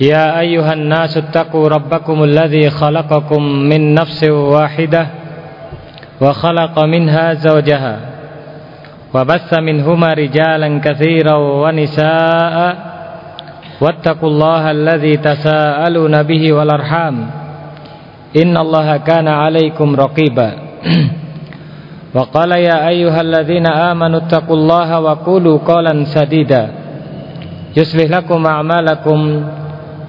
يا أيها الناس اتقوا ربكم الذي خلقكم من نفس واحدة وخلق منها زوجها وبث منهما رجالا كثيرا ونساء واتقوا الله الذي تساءلون به والأرحام إن الله كان عليكم رقيبا وقال يا أيها الذين آمنوا اتقوا الله وقولوا قولا سديدا يصلح لكم أعمالكم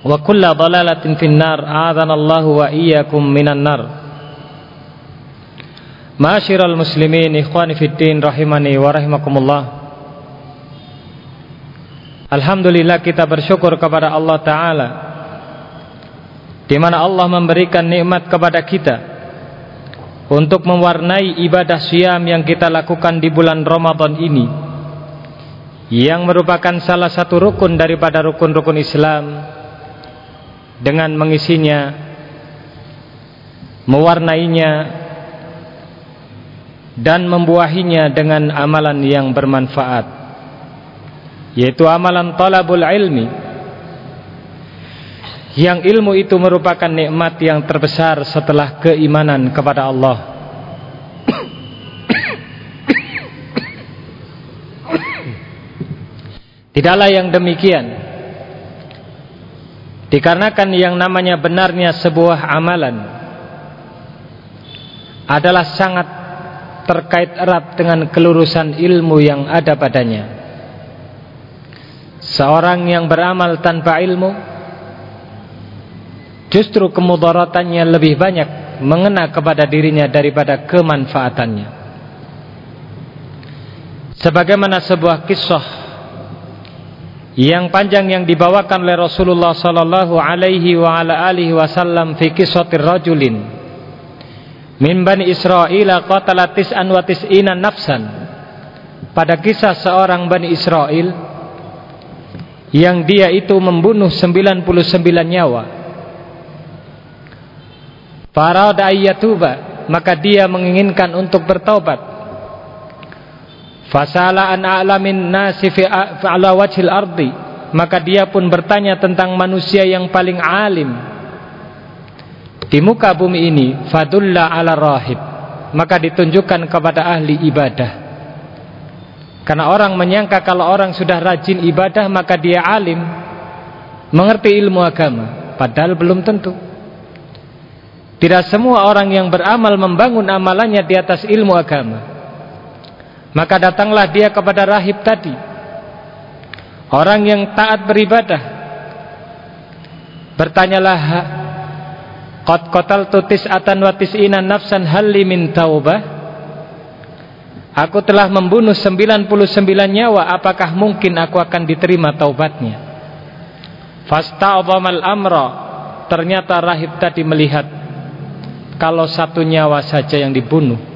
wa kulla dalalatin finnar a'adhan Allah wa iyyakum minan nar. Ma'asyiral muslimin ikhwani fiddin rahimani wa rahimakumullah. Alhamdulillah kita bersyukur kepada Allah taala di mana Allah memberikan nikmat kepada kita untuk mewarnai ibadah siam yang kita lakukan di bulan Ramadan ini yang merupakan salah satu rukun daripada rukun-rukun Islam dengan mengisinya mewarnainya dan membuahinya dengan amalan yang bermanfaat yaitu amalan talabul ilmi. Yang ilmu itu merupakan nikmat yang terbesar setelah keimanan kepada Allah. Tidaklah yang demikian dikarenakan yang namanya benarnya sebuah amalan adalah sangat terkait erat dengan kelurusan ilmu yang ada padanya. Seorang yang beramal tanpa ilmu Justru kemudaratannya lebih banyak Mengena kepada dirinya daripada kemanfaatannya. Sebagaimana sebuah kisah Yang panjang yang dibawakan oleh Rasulullah Sallallahu alaihi wa ala alihi wasallam Fi kisahir rajulin. Min bani Israel Qatala tis'an wa tis'ina nafsan. Pada kisah seorang bani Israel yang dia itu membunuh 99 nyawa. Farada ayyatuba maka dia menginginkan untuk bertaubat fasala an a'lamin nasi fi ala wajhil ardi. Maka dia pun bertanya tentang manusia yang paling alim. Di muka bumi ini fadulla ala rahib. Maka ditunjukkan kepada ahli ibadah. Karena orang menyangka kalau orang sudah rajin ibadah maka dia alim, mengerti ilmu agama, padahal belum tentu. Tidak semua orang yang beramal membangun amalannya di atas ilmu agama. Maka datanglah dia kepada rahib tadi. Orang yang taat beribadah. Bertanyalah Qad qataltu tis'atan wa tis'ina nafsan hal min taubah Aku telah membunuh 99 nyawa Apakah mungkin aku akan diterima taubatnya Fasta'adhamal amra Ternyata rahib tadi melihat Kalau satu nyawa saja yang dibunuh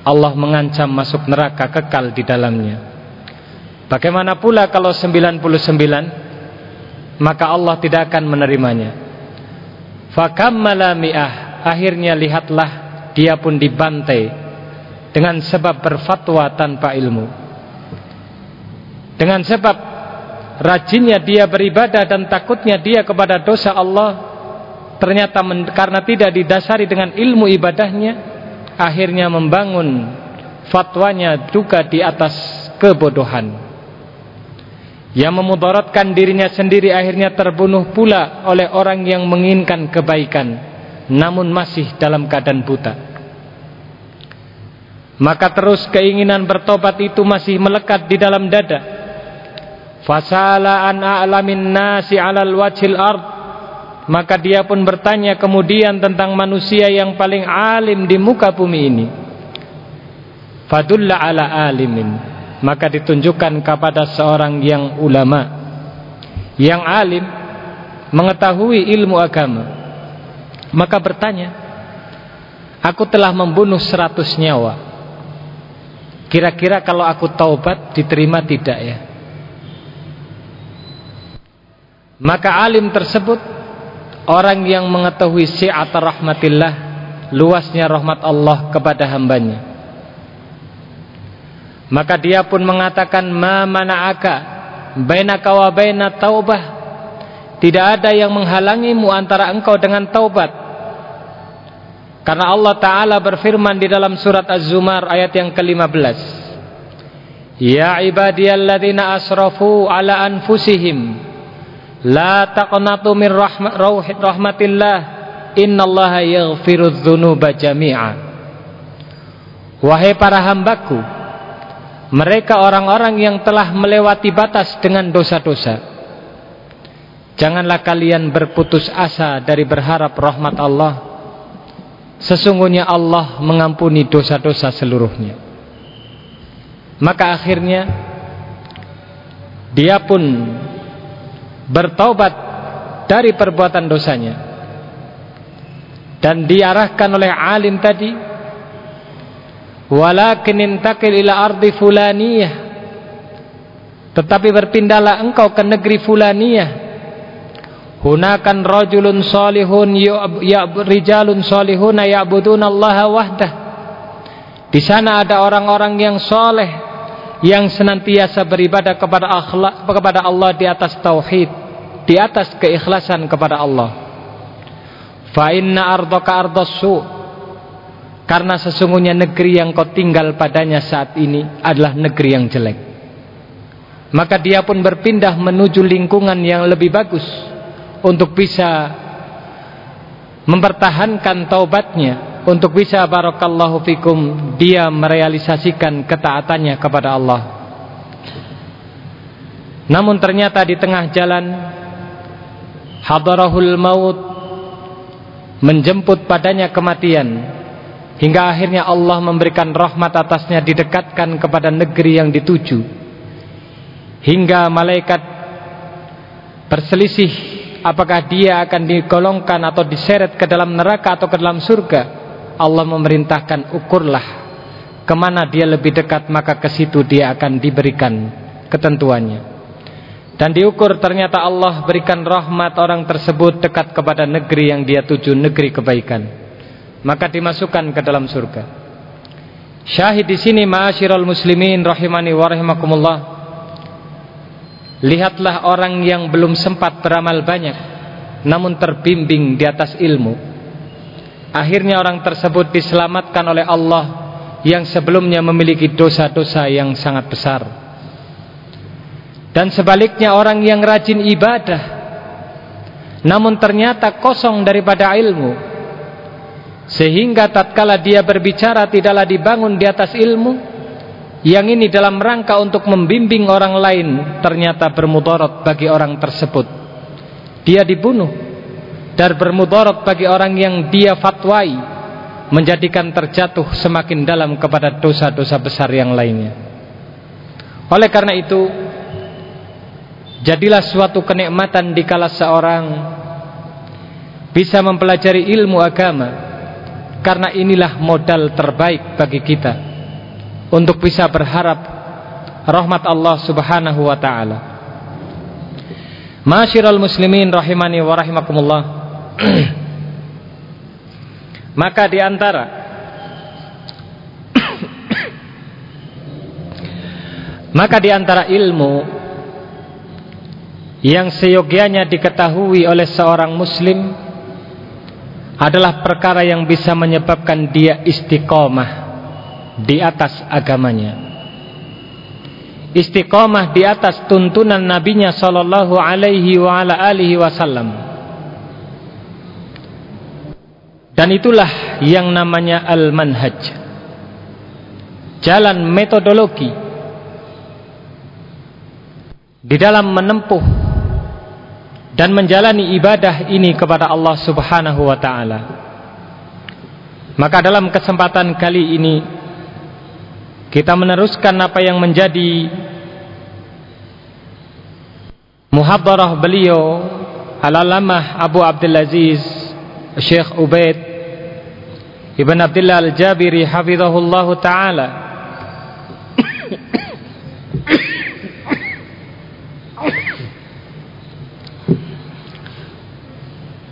Allah mengancam masuk neraka kekal di dalamnya. Bagaimana pula kalau 99 Maka Allah tidak akan menerimanya. Fakammala mi'ah. Akhirnya lihatlah Dia pun dibantai dengan sebab berfatwa tanpa ilmu. Dengan sebab rajinnya dia beribadah dan takutnya dia kepada dosa Allah ternyata karena tidak didasari dengan ilmu ibadahnya akhirnya membangun fatwanya juga di atas kebodohan. Yang memudaratkan dirinya sendiri akhirnya terbunuh pula oleh orang yang menginginkan kebaikan namun masih dalam keadaan buta. Maka terus keinginan bertobat itu masih melekat di dalam dada. Fasala an a'lamin nasi 'alal wajhil ard maka dia pun bertanya kemudian tentang manusia yang paling alim di muka bumi ini. Fadulla ala alimin. Maka ditunjukkan kepada seorang yang ulama. Yang alim mengetahui ilmu agama. Maka bertanya aku telah membunuh seratus nyawa. Kira-kira kalau aku taubat diterima tidak ya? Maka alim tersebut orang yang mengetahui syi'at rahmatillah, luasnya rahmat Allah kepada hambanya. Maka dia pun mengatakan ma mana'aka bainaka wa baina taubah. Tidak ada yang menghalangimu antara engkau dengan taubat. Karena Allah Ta'ala berfirman di dalam surat Az-Zumar ayat yang ke-15 Ya ibadiyalladzina asrafu ala anfusihim La taqnatu min rahmatillah. Innallaha yaghfirudz dzunuba jami'a. Wahai para hambaku Mereka orang-orang yang telah melewati batas dengan dosa-dosa. Janganlah kalian berputus asa dari berharap rahmat Allah. Sesungguhnya Allah mengampuni dosa-dosa seluruhnya. Maka akhirnya Dia pun Bertaubat Dari perbuatan dosanya. Dan diarahkan oleh alim tadi Walakin intakil ila ardi fulaniyah. Tetapi berpindahlah engkau ke negeri fulaniyah. Hunakan rajulun salihun ya rijalun salihun ya'budun Allah wahdah. Di sana ada orang-orang yang soleh yang senantiasa beribadah kepada akhlak kepada Allah di atas tauhid, di atas keikhlasan kepada Allah. Fa inna ardaka ardassu karena sesungguhnya negeri yang kau tinggal padanya saat ini adalah negeri yang jelek. Maka dia pun berpindah menuju lingkungan yang lebih bagus untuk bisa mempertahankan taubatnya untuk bisa barakallahu fikum dia merealisasikan ketaatannya kepada Allah namun ternyata di tengah jalan hadarahul maut menjemput padanya kematian hingga akhirnya Allah memberikan rahmat atasnya didekatkan kepada negeri yang dituju. Hingga malaikat berselisih apakah dia akan digolongkan atau diseret ke dalam neraka atau ke dalam surga. Allah memerintahkan ukurlah ke mana dia lebih dekat maka ke situ dia akan diberikan ketentuannya dan diukur ternyata Allah berikan rahmat orang tersebut dekat kepada negeri yang dia tuju negeri kebaikan. Maka dimasukkan ke dalam surga. Syahid di sini ma'asyiral muslimin rahimani wa rahimakumullah. Lihatlah orang yang belum sempat beramal banyak Namun terbimbing di atas ilmu. Akhirnya orang tersebut diselamatkan oleh Allah Yang sebelumnya memiliki dosa-dosa yang sangat besar Dan sebaliknya orang yang rajin ibadah Namun ternyata kosong daripada ilmu Sehingga tatkala dia berbicara tidaklah dibangun di atas ilmu yang ini dalam rangka untuk membimbing orang lain ternyata bermudarat bagi orang tersebut. Dia dibunuh dan bermudarat bagi orang yang dia fatwai menjadikan terjatuh semakin dalam kepada dosa-dosa besar yang lainnya. Oleh karena itu jadilah suatu kenikmatan dikala seorang bisa mempelajari ilmu agama karena inilah modal terbaik bagi kita untuk bisa berharap rahmat Allah Subhanahu wa taala. Masyiral muslimin rahimani wa rahimakumullah. Maka di antara Maka di antara ilmu yang seyogianya diketahui oleh seorang muslim adalah perkara yang bisa menyebabkan dia istiqomah di atas agamanya. Istiqomah di atas tuntunan nabinya sallallahu alaihi wa ala alihi wasallam. Dan itulah yang namanya al-manhaj. Jalan metodologi. Di dalam menempuh dan menjalani ibadah ini kepada Allah Subhanahu wa taala. Maka dalam kesempatan kali ini kita meneruskan apa yang menjadi muhadharah beliau Al-Alamah Abu Abdul Aziz Syekh Ubaid Ibn Abdullah Al-Jabiri hafizahullah taala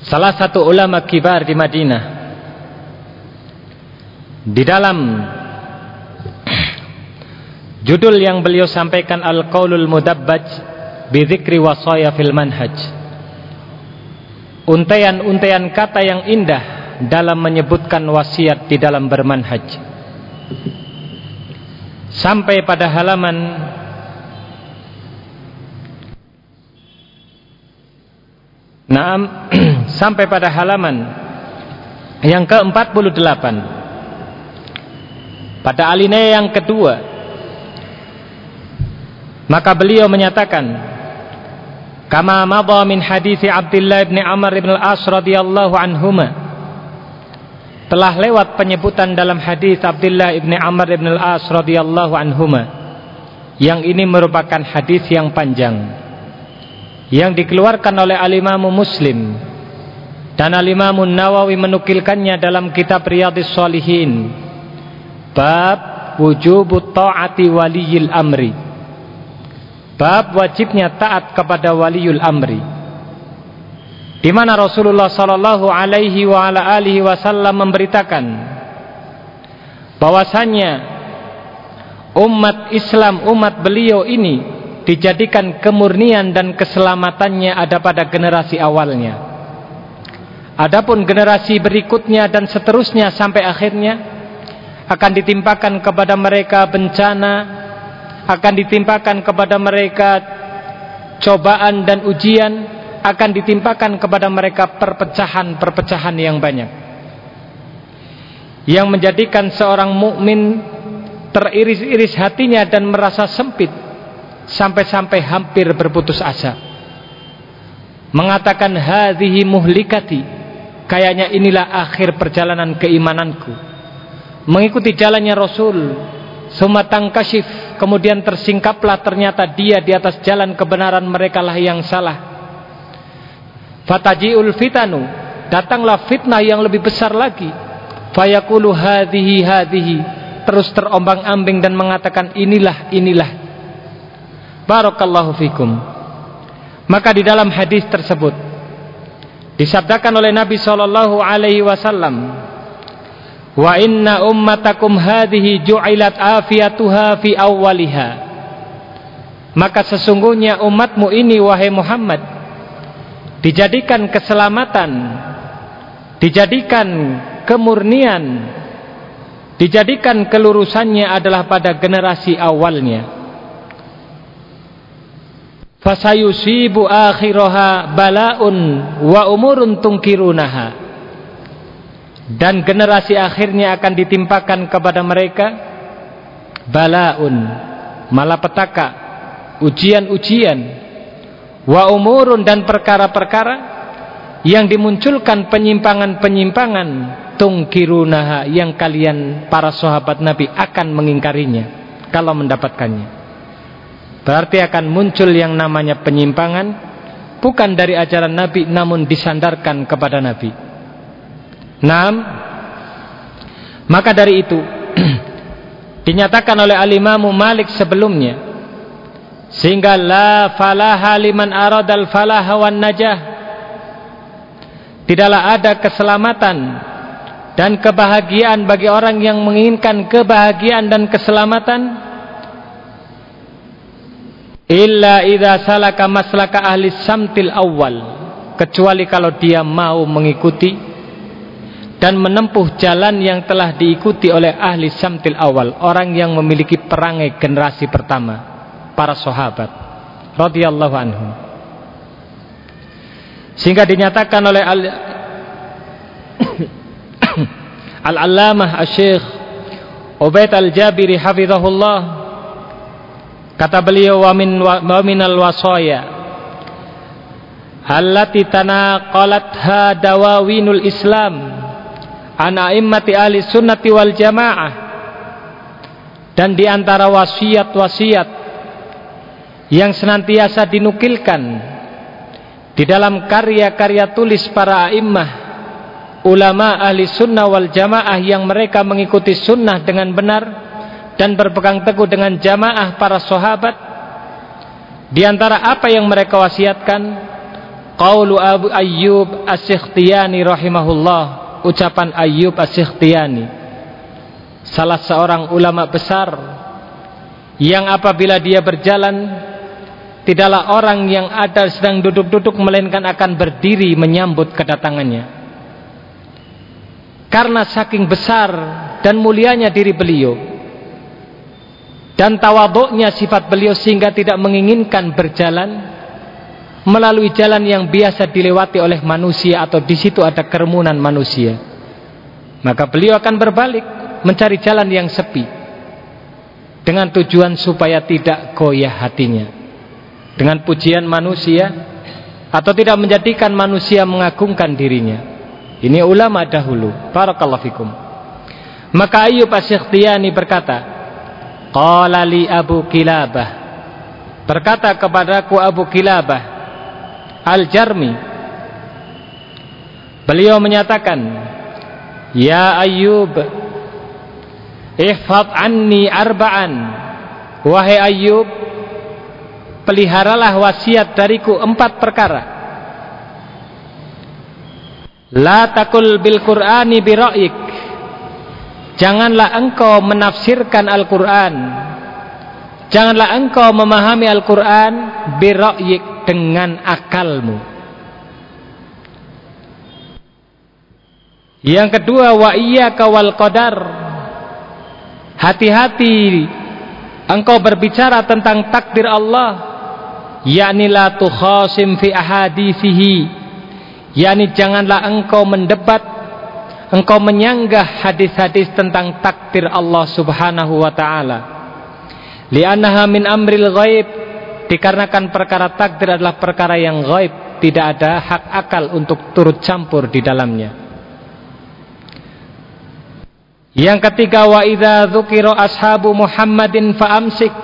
Salah satu ulama kibar di Madinah. Di dalam Judul yang beliau sampaikan Al-Qaulul Mudabbaj Bidhikri wasaya fil manhaj. Untaian-untaian kata yang indah Dalam menyebutkan wasiat di dalam bermanhaj. Sampai pada halaman Naam sampai pada halaman yang ke-48. Pada alinea yang kedua maka beliau menyatakan kama madha min hadis Abdullah bin Amr bin Al-As radhiyallahu anhuma telah lewat penyebutan dalam hadis Abdullah bin Amr bin Al-As radhiyallahu anhuma yang ini merupakan hadis yang panjang yang dikeluarkan oleh Al-Imam Muslim. Dan Al-Imam Nawawi menukilkannya dalam kitab Riyadhis Shalihin. Bab wujubut taati waliyil amri. Bab wajibnya taat kepada waliul amri. Di mana Rasulullah sallallahu alaihi wa ala alihi wasallam memberitakan bahwasannya umat Islam umat beliau ini dijadikan kemurnian dan keselamatannya ada pada generasi awalnya. Adapun generasi berikutnya dan seterusnya sampai akhirnya akan ditimpakan kepada mereka bencana, akan ditimpakan kepada mereka cobaan dan ujian, akan ditimpakan kepada mereka perpecahan-perpecahan yang banyak. Yang menjadikan seorang mukmin teriris-iris hatinya dan merasa sempit sampai-sampai hampir berputus asa. Mengatakan hadhihi muhlikati, kayaknya inilah akhir perjalanan keimananku. Mengikuti jalannya Rasul, sumatang kashif, kemudian tersingkaplah ternyata dia di atas jalan kebenaran mereka lah yang salah. Fatajiul fitanu, datanglah fitnah yang lebih besar lagi. Fayaqulu hadhihi hadhihi, terus terombang-ambing dan mengatakan inilah inilah Barakallahu fikum. Maka di dalam hadis tersebut disabdakan oleh Nabi sallallahu alaihi wasallam, "Wa inna ummatakum hadhihi ju'ilat afiyatuha fi awwaliha." Maka sesungguhnya umatmu ini wahai Muhammad dijadikan keselamatan, dijadikan kemurnian, dijadikan kelurusannya adalah pada generasi awalnya fasayusibu akhiraha balaun wa umurun tungkirunaha. Dan generasi akhirnya akan ditimpakan kepada mereka balaun malapetaka ujian-ujian wa umurun dan perkara-perkara yang dimunculkan penyimpangan-penyimpangan tungkirunaha yang kalian para sahabat Nabi akan mengingkarinya kalau mendapatkannya Berarti akan muncul yang namanya penyimpangan bukan dari ajaran Nabi namun disandarkan kepada Nabi. Nam, maka dari itu dinyatakan oleh Al-Imam Malik sebelumnya sehingga la falaha liman aradal falaha wan najah tidaklah ada keselamatan dan kebahagiaan bagi orang yang menginginkan kebahagiaan dan keselamatan illa idza salaka maslaka ahli samtil awal. Kecuali kalau dia mau mengikuti dan menempuh jalan yang telah diikuti oleh ahli samtil awal. Orang yang memiliki perangai generasi pertama. Para sahabat. Radhiyallahu anhum. Sehingga dinyatakan oleh al Al-Allamah Asy-Syaikh Ubaid al-Jabiri hafizahullah kata beliau wa min wa minal wasaya allati tanaqalatha dawawinul Islam an a'immati ahli sunnati wal jamaah. Dan di antara wasiat-wasiat yang senantiasa dinukilkan di dalam karya-karya tulis para a'immah ulama ahli sunnah wal jamaah yang mereka mengikuti sunnah dengan benar dan berpegang teguh dengan jamaah para sahabat di antara apa yang mereka wasiatkan qaulu Abu Ayyub As-Sikhtiyani rahimahullah ucapan Ayyub As-Sikhtiyani salah seorang ulama besar yang apabila dia berjalan Tidaklah orang yang ada sedang duduk-duduk melainkan akan berdiri menyambut kedatangannya. Karena saking besar dan mulianya diri beliau dan tawaduknya sifat beliau sehingga tidak menginginkan berjalan melalui jalan yang biasa dilewati oleh manusia atau di situ ada kerumunan manusia. Maka beliau akan berbalik mencari jalan yang sepi dengan tujuan supaya tidak goyah hatinya dengan pujian manusia atau tidak menjadikan manusia mengagungkan dirinya. Ini ulama dahulu. Barakallahu fikum. Maka Ayyub As-Sikhtiyani berkata, Qala li Abu Kilabah. Berkata kepadaku Abu Kilabah Al-Jarmi. Beliau menyatakan, Ya Ayyub, ihfad anni arba'an. Wahai Ayyub, peliharalah wasiat dariku empat perkara la takul bil qur'ani bira'ik janganlah engkau menafsirkan Al-Qur'an. Janganlah engkau memahami Al-Qur'an bira'ik dengan akalmu. Yang kedua wa iyyaka wal qadar. Hati-hati engkau berbicara tentang takdir Allah yakni la tukhasim fi ahadithihi yakni janganlah engkau mendebat engkau menyanggah hadis-hadis tentang takdir Allah Subhanahu wa taala. Li'annaha min amril ghaib. Dikarenakan perkara takdir adalah perkara yang gaib tidak ada hak akal untuk turut campur di dalamnya. Yang ketiga wa idza dzukira ashabu Muhammadin faamsik.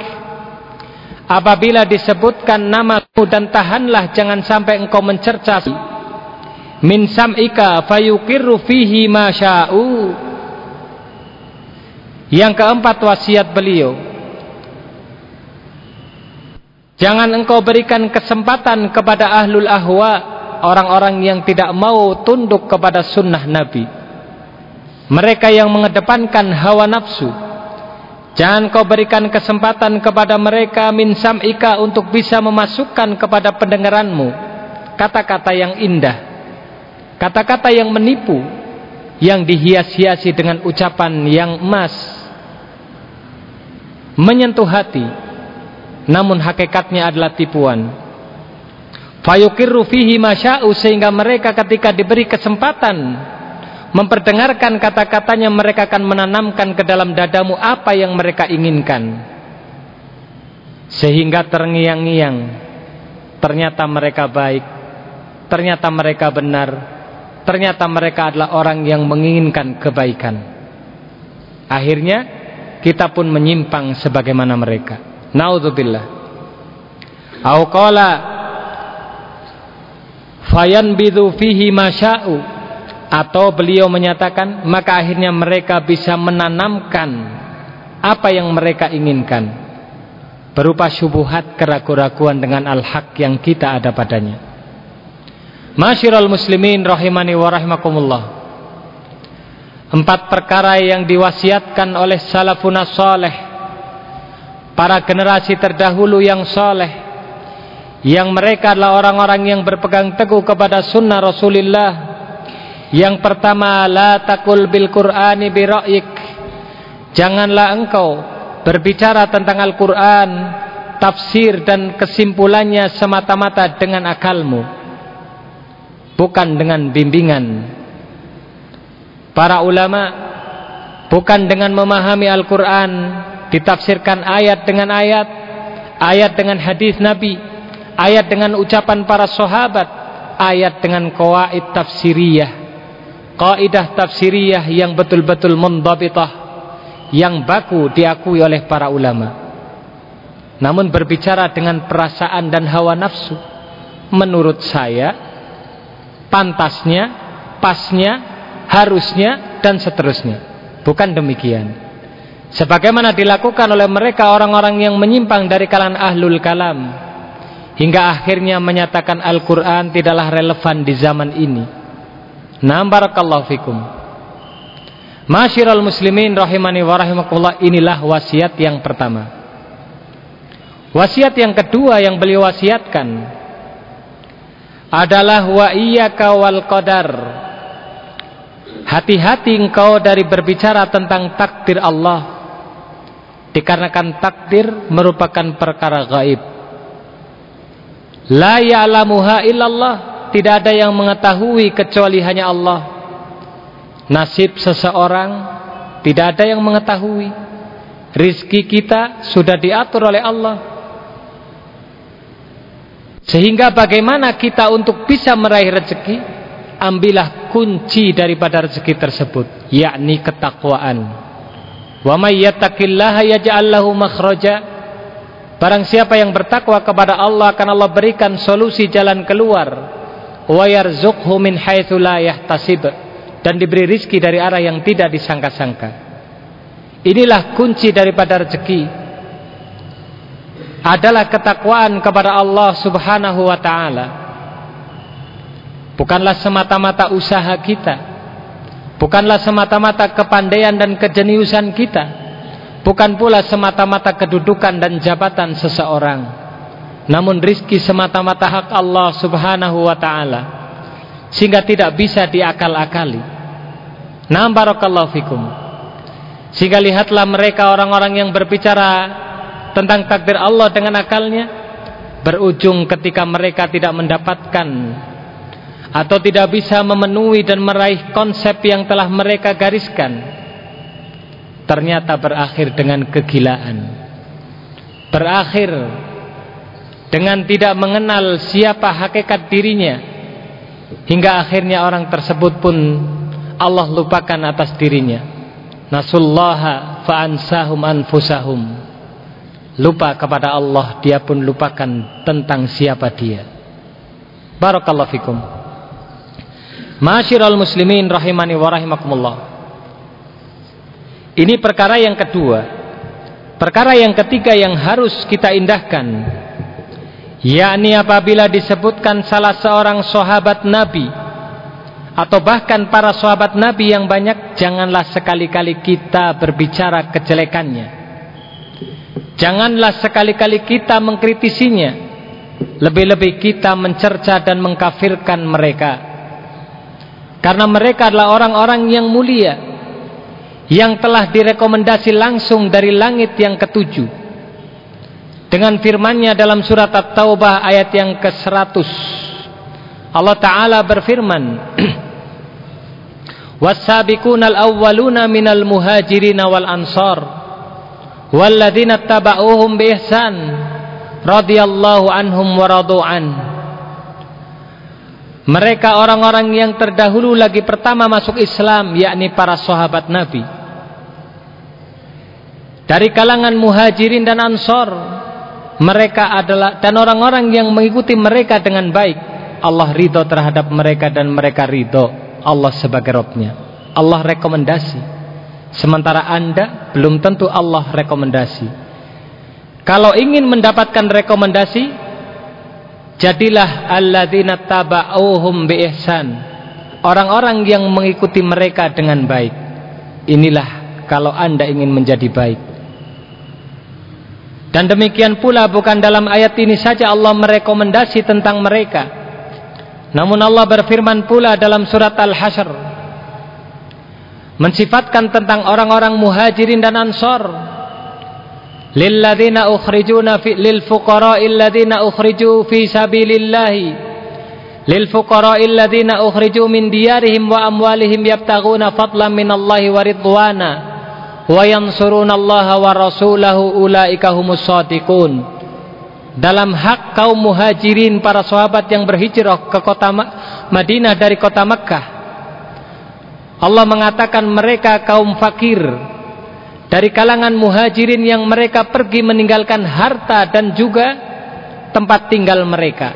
Apabila disebutkan namaku dan tahanlah jangan sampai engkau mencerca min sam'ika fayuqirru fihi ma. Yang keempat wasiat beliau. Jangan engkau berikan kesempatan kepada ahlul ahwa, orang-orang yang tidak mau tunduk kepada sunnah Nabi. Mereka yang mengedepankan hawa nafsu Jangan kau berikan kesempatan kepada mereka min sam'ika untuk bisa memasukkan kepada pendengaranmu kata-kata yang indah, kata-kata yang menipu, yang dihias-hiasi dengan ucapan yang emas, menyentuh hati, namun hakikatnya adalah tipuan. Fayukirru fihi masya'u sehingga mereka ketika diberi kesempatan memperdengarkan kata-katanya mereka akan menanamkan ke dalam dadamu apa yang mereka inginkan sehingga terngiang-ngiang ternyata mereka baik ternyata mereka benar ternyata mereka adalah orang yang menginginkan kebaikan. Akhirnya kita pun menyimpang sebagaimana mereka. Naudzubillah. Au qala fayanbidhu fihi masya'u atau beliau menyatakan maka akhirnya mereka bisa menanamkan apa yang mereka inginkan berupa syubuhat keraguan-raguan dengan al-haq yang kita ada padanya Masyiral muslimin rahimani wa rahimakumullah Empat perkara yang diwasiatkan oleh salafun saleh Para generasi terdahulu yang saleh Yang mereka adalah orang-orang yang berpegang teguh kepada sunnah Rasulullah yang pertama, la takul bil Qur'ani bi. Janganlah engkau berbicara tentang Al-Qur'an, tafsir dan kesimpulannya semata-mata dengan akalmu. Bukan dengan bimbingan. Para ulama, bukan dengan memahami Al-Quran ditafsirkan ayat dengan ayat ayat dengan hadis Nabi ayat dengan ucapan para sahabat ayat dengan kawaid tafsiriyah kaidah tafsiriyah yang betul-betul mendabitah yang baku diakui oleh para ulama. Namun berbicara dengan perasaan dan hawa nafsu menurut saya pantasnya pasnya harusnya dan seterusnya Bukan demikian. Sebagaimana dilakukan oleh mereka orang-orang yang menyimpang dari kalangan ahlul kalam. Hingga akhirnya menyatakan Al-Quran tidaklah relevan di zaman ini. Naam barakallahu fikum. Masyiral muslimin rahimani wa rahimakumullah inilah wasiat yang pertama. Wasiat yang kedua yang beliau wasiatkan adalah wa iyyaka wal qadar. Hati-hati engkau dari berbicara tentang takdir Allah. Dikarenakan takdir merupakan perkara gaib. La ya'lamuha illallah. Tidak ada yang mengetahui kecuali hanya Allah. Nasib seseorang Tidak ada yang mengetahui. Rizki kita sudah diatur oleh Allah Sehingga bagaimana kita untuk bisa meraih rezeki? Ambillah kunci daripada rezeki tersebut yakni ketakwaan. Wa may yattaqillaha yaj'al lahu makhraja. Barang siapa yang bertakwa kepada Allah akan Allah berikan solusi jalan keluar. Wa yarzuqhu min haitsu la yahtasib. Dan diberi rizki dari arah yang tidak disangka-sangka. Inilah kunci daripada rezeki adalah ketakwaan kepada Allah Subhanahu wa taala. Bukanlah semata-mata usaha kita. Bukanlah semata-mata kepandaian dan kejeniusan kita. Bukan pula semata-mata kedudukan dan jabatan seseorang. Namun rizki semata-mata hak Allah subhanahu wa ta'ala. Sehingga tidak bisa diakal-akali. Nah barakallahu fikum. Sehingga lihatlah mereka orang-orang yang berbicara Tentang takdir Allah dengan akalnya Berujung ketika mereka tidak mendapatkan atau tidak bisa memenuhi dan meraih konsep yang telah mereka gariskan ternyata berakhir dengan kegilaan. Berakhir dengan tidak mengenal siapa hakikat dirinya hingga akhirnya orang tersebut pun Allah lupakan atas dirinya. Nasullaha fa'ansahum anfusahum lupa kepada Allah dia pun lupakan tentang siapa dia barakallahu fikum Masyiral muslimin rahimani wa rahimakumullah. Ini perkara yang kedua. Perkara yang ketiga yang harus kita indahkan. Yakni apabila disebutkan salah seorang sahabat Nabi atau bahkan para sahabat Nabi yang banyak, janganlah sekali-kali kita berbicara kejelekannya. Janganlah sekali-kali kita mengkritisinya. Lebih-lebih kita mencerca dan mengkafirkan mereka. Karena mereka adalah orang-orang yang mulia yang telah direkomendasi langsung dari langit yang ketujuh. Dengan firman-Nya dalam surat At-Taubah ayat yang ke-100. Allah taala berfirman, "Was-sabiqunal awwaluna minal muhajirin wal ansar walladzina tabauhum bi ihsan radhiyallahu anhum wa radu an." Mereka orang-orang yang terdahulu lagi pertama masuk Islam yakni para sahabat Nabi. Dari kalangan muhajirin dan ansor mereka adalah dan orang-orang yang mengikuti mereka dengan baik. Allah ridho terhadap mereka dan mereka ridho Allah sebagai Robnya. Allah rekomendasi. Sementara anda belum tentu Allah rekomendasi. Kalau ingin mendapatkan rekomendasi Jadilah alladzina taba'uhum bi ihsan. Orang-orang yang mengikuti mereka dengan baik. Inilah kalau Anda ingin menjadi baik. Dan demikian pula bukan dalam ayat ini saja Allah merekomendasi tentang mereka. Namun Allah berfirman pula dalam surat Al-Hasyr mensifatkan tentang orang-orang muhajirin dan ansor. Lilladzina ukhrijuna fi lil fuqara'il ladzina ukhriju fi sabilillahi. Lil fuqara'il ladzina ukhriju min diyarihim wa amwalihim yabtaghuna fadlan minallahi wa ridwana. Wa yansurunallaha wa rasulahu ulaika humus shadiqun dalam hak kaum muhajirin para sahabat yang berhijrah ke kota Madinah dari kota Mekkah Allah mengatakan mereka kaum fakir. Dari kalangan muhajirin yang mereka pergi meninggalkan harta dan juga tempat tinggal mereka.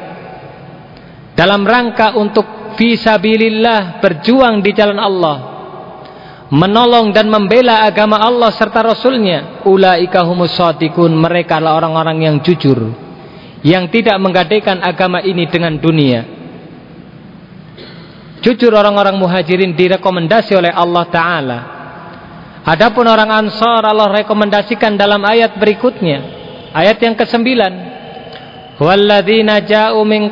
Dalam rangka untuk fisabilillah berjuang di jalan Allah. Menolong dan membela agama Allah serta Rasulnya. Ulaika humus shadiqun mereka adalah orang-orang yang jujur. Yang tidak menggadaikan agama ini dengan dunia jujur orang-orang muhajirin direkomendasi oleh Allah Ta'ala Adapun orang Ansar Allah rekomendasikan dalam ayat berikutnya. Ayat yang ke-9. Walladzina ja'u min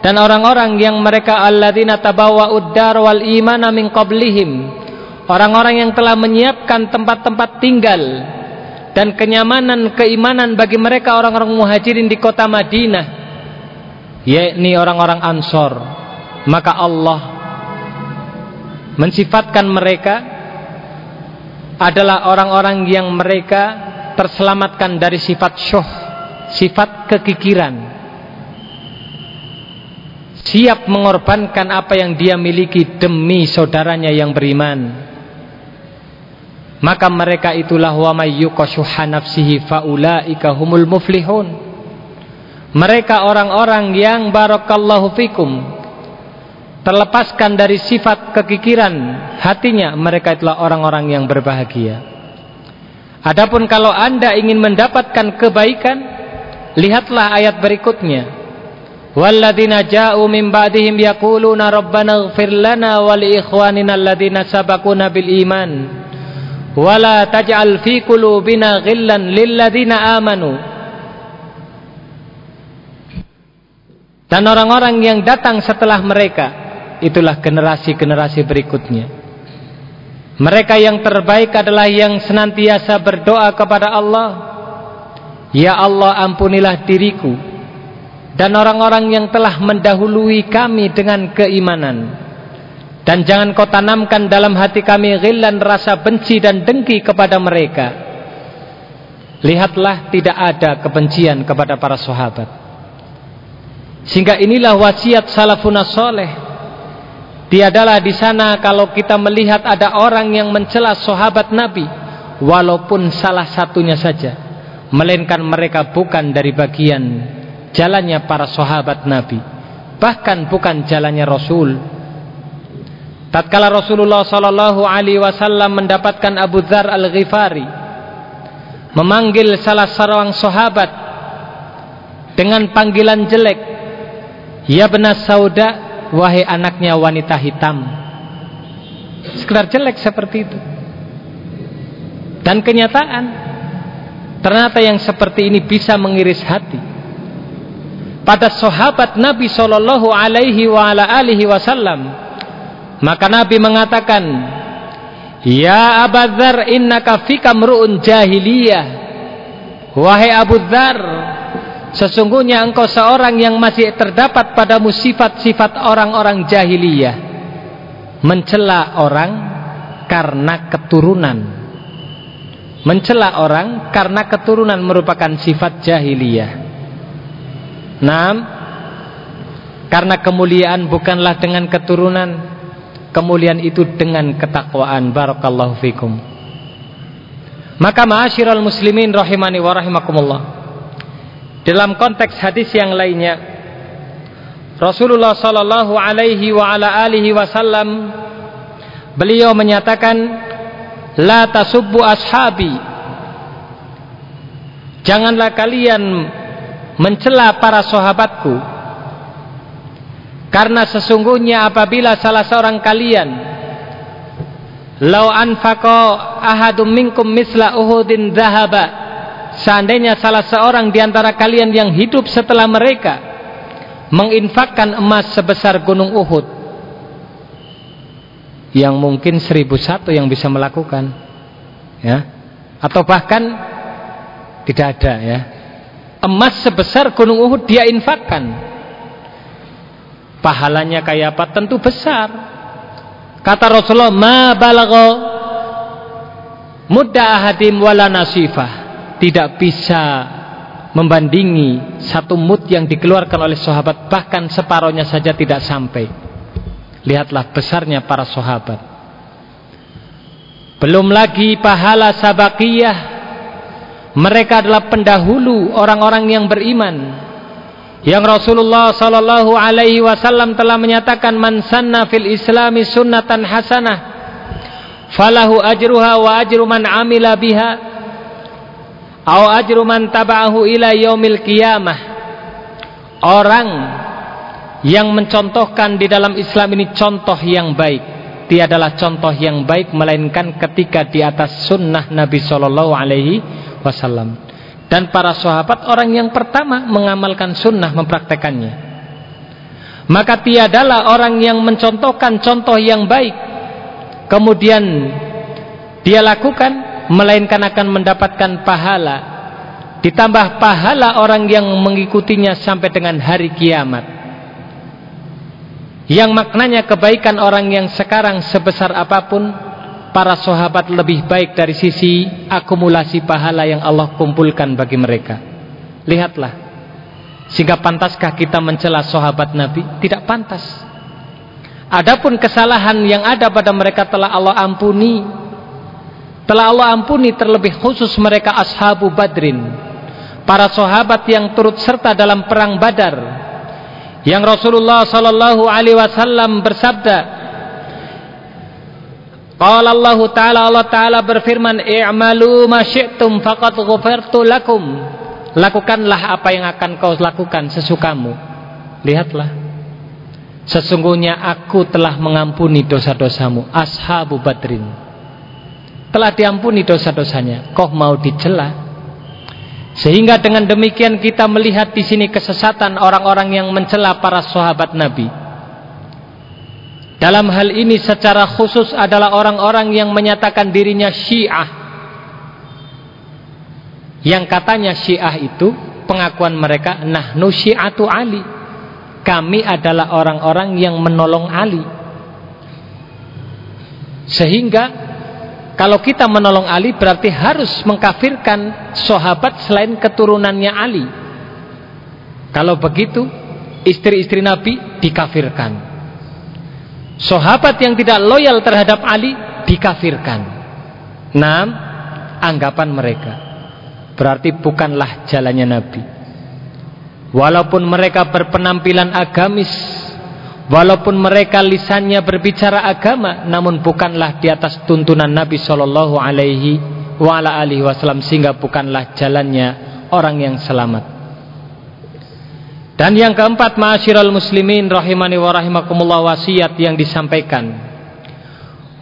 dan orang-orang yang mereka alladzina tabawwa'ud dar wal imana min qablihim. Orang-orang yang telah menyiapkan tempat-tempat tinggal dan kenyamanan keimanan bagi mereka orang-orang muhajirin di kota Madinah yakni orang-orang Ansor maka Allah mensifatkan mereka adalah orang-orang yang mereka terselamatkan dari sifat syuh, sifat kekikiran. Siap mengorbankan apa yang dia miliki demi saudaranya yang beriman. Maka mereka itulah wa may yuqashuha nafsihi faulaika humul muflihun. Mereka orang-orang yang barakallahu fikum terlepaskan dari sifat kekikiran hatinya mereka itulah orang-orang yang berbahagia. Adapun kalau anda ingin mendapatkan kebaikan lihatlah ayat berikutnya. Walladzina ja'u min ba'dihim yaquluna rabbana ighfir lana wa li ikhwanina alladzina sabaquna bil iman. Wala taj'al fi qulubina ghillan lil ladzina amanu. Dan orang-orang yang datang setelah mereka itulah generasi-generasi berikutnya. Mereka yang terbaik adalah yang senantiasa berdoa kepada Allah. Ya Allah ampunilah diriku dan orang-orang yang telah mendahului kami dengan keimanan. Dan jangan kau tanamkan dalam hati kami ghillan rasa benci dan dengki kepada mereka. Lihatlah tidak ada kebencian kepada para sahabat. Sehingga inilah wasiat salafun soleh Tiadalah di sana kalau kita melihat ada orang yang mencela sahabat Nabi walaupun salah satunya saja. Melainkan mereka bukan dari bagian jalannya para sahabat Nabi bahkan bukan jalannya Rasul. Tatkala Rasulullah sallallahu alaihi wasallam mendapatkan Abu Dzar Al-Ghifari memanggil salah seorang sahabat dengan panggilan jelek ya benar sauda wahai anaknya wanita hitam. Sekedar jelek seperti itu. Dan kenyataan ternyata yang seperti ini bisa mengiris hati. Pada sahabat Nabi Shallallahu Alaihi Wasallam maka Nabi mengatakan Ya Abu Dzar innaka fika mru'un jahiliyah. Wahai Abu Dzar Sesungguhnya engkau seorang yang masih terdapat padamu sifat-sifat orang-orang jahiliyah. Mencela orang karena keturunan. Mencela orang karena keturunan merupakan sifat jahiliyah. Nam, karena kemuliaan bukanlah dengan keturunan, kemuliaan itu dengan ketakwaan. Barakallahu fikum. Maka ma'asyiral muslimin rahimani wa rahimakumullah. Dalam konteks hadis yang lainnya, Rasulullah sallallahu alaihi wa ala alihi wasallam beliau menyatakan la tasubbu ashabi. Janganlah kalian mencela para sahabatku. Karena sesungguhnya apabila salah seorang kalian lau anfaqa ahadum minkum misla uhudin dhahaba Seandainya salah seorang di antara kalian yang hidup setelah mereka menginfakkan emas sebesar gunung Uhud yang mungkin seribu satu yang bisa melakukan ya atau bahkan tidak ada ya emas sebesar gunung Uhud dia infakkan pahalanya kayak apa tentu besar kata Rasulullah ma balagho Mudda ahadim wala nasifah. Tidak bisa membandingi satu mud yang dikeluarkan oleh sahabat bahkan separohnya saja tidak sampai. Lihatlah besarnya para sahabat. Belum lagi pahala sabakiyah. Mereka adalah pendahulu orang-orang yang beriman. Yang Rasulullah sallallahu alaihi wasallam telah menyatakan man sanna fil islami sunnatan hasanah falahu ajruha wa ajru man amila biha au ajru man taba'ahu ila yaumil qiyamah. Orang yang mencontohkan di dalam Islam ini contoh yang baik. Tiadalah contoh yang baik melainkan ketika di atas sunnah Nabi Shallallahu Alaihi Wasallam. Dan para sahabat orang yang pertama mengamalkan sunnah mempraktekannya. Maka tiadalah orang yang mencontohkan contoh yang baik. Kemudian dia lakukan melainkan akan mendapatkan pahala ditambah pahala orang yang mengikutinya sampai dengan hari kiamat. Yang maknanya kebaikan orang yang sekarang sebesar apa pun para sahabat lebih baik dari sisi akumulasi pahala yang Allah kumpulkan bagi mereka. Lihatlah sehingga pantaskah kita mencela sahabat Nabi? Tidak pantas. Adapun kesalahan yang ada pada mereka telah Allah ampuni telah Allah ampuni terlebih khusus mereka ashabu badrin. Para sahabat yang turut serta dalam perang badar. Yang Rasulullah sallallahu alaihi wasallam bersabda Qala Allah taala Allah taala berfirman i'malu ma syi'tum faqad ghafartu lakum. Lakukanlah apa yang akan kau lakukan sesukamu. Lihatlah. Sesungguhnya aku telah mengampuni dosa-dosamu ashabu badrin telah diampuni dosa-dosanya kau mau dicela sehingga dengan demikian kita melihat di sini kesesatan orang-orang yang mencela para sahabat Nabi. Dalam hal ini secara khusus adalah orang-orang yang menyatakan dirinya Syiah. Yang katanya Syiah itu pengakuan mereka nahnu Syiatu Ali. Kami adalah orang-orang yang menolong Ali. Sehingga kalau kita menolong Ali berarti harus mengkafirkan sahabat selain keturunannya Ali. Kalau begitu, istri-istri Nabi dikafirkan. Sahabat yang tidak loyal terhadap Ali dikafirkan. Nah, anggapan mereka berarti bukanlah jalannya Nabi. Walaupun mereka berpenampilan agamis Walaupun mereka lisannya berbicara agama, namun bukanlah di atas tuntunan Nabi Shallallahu Alaihi Wasallam sehingga bukanlah jalannya orang yang selamat. Dan yang keempat, ma'asyiral muslimin rahimani wa rahimakumullah wasiat yang disampaikan.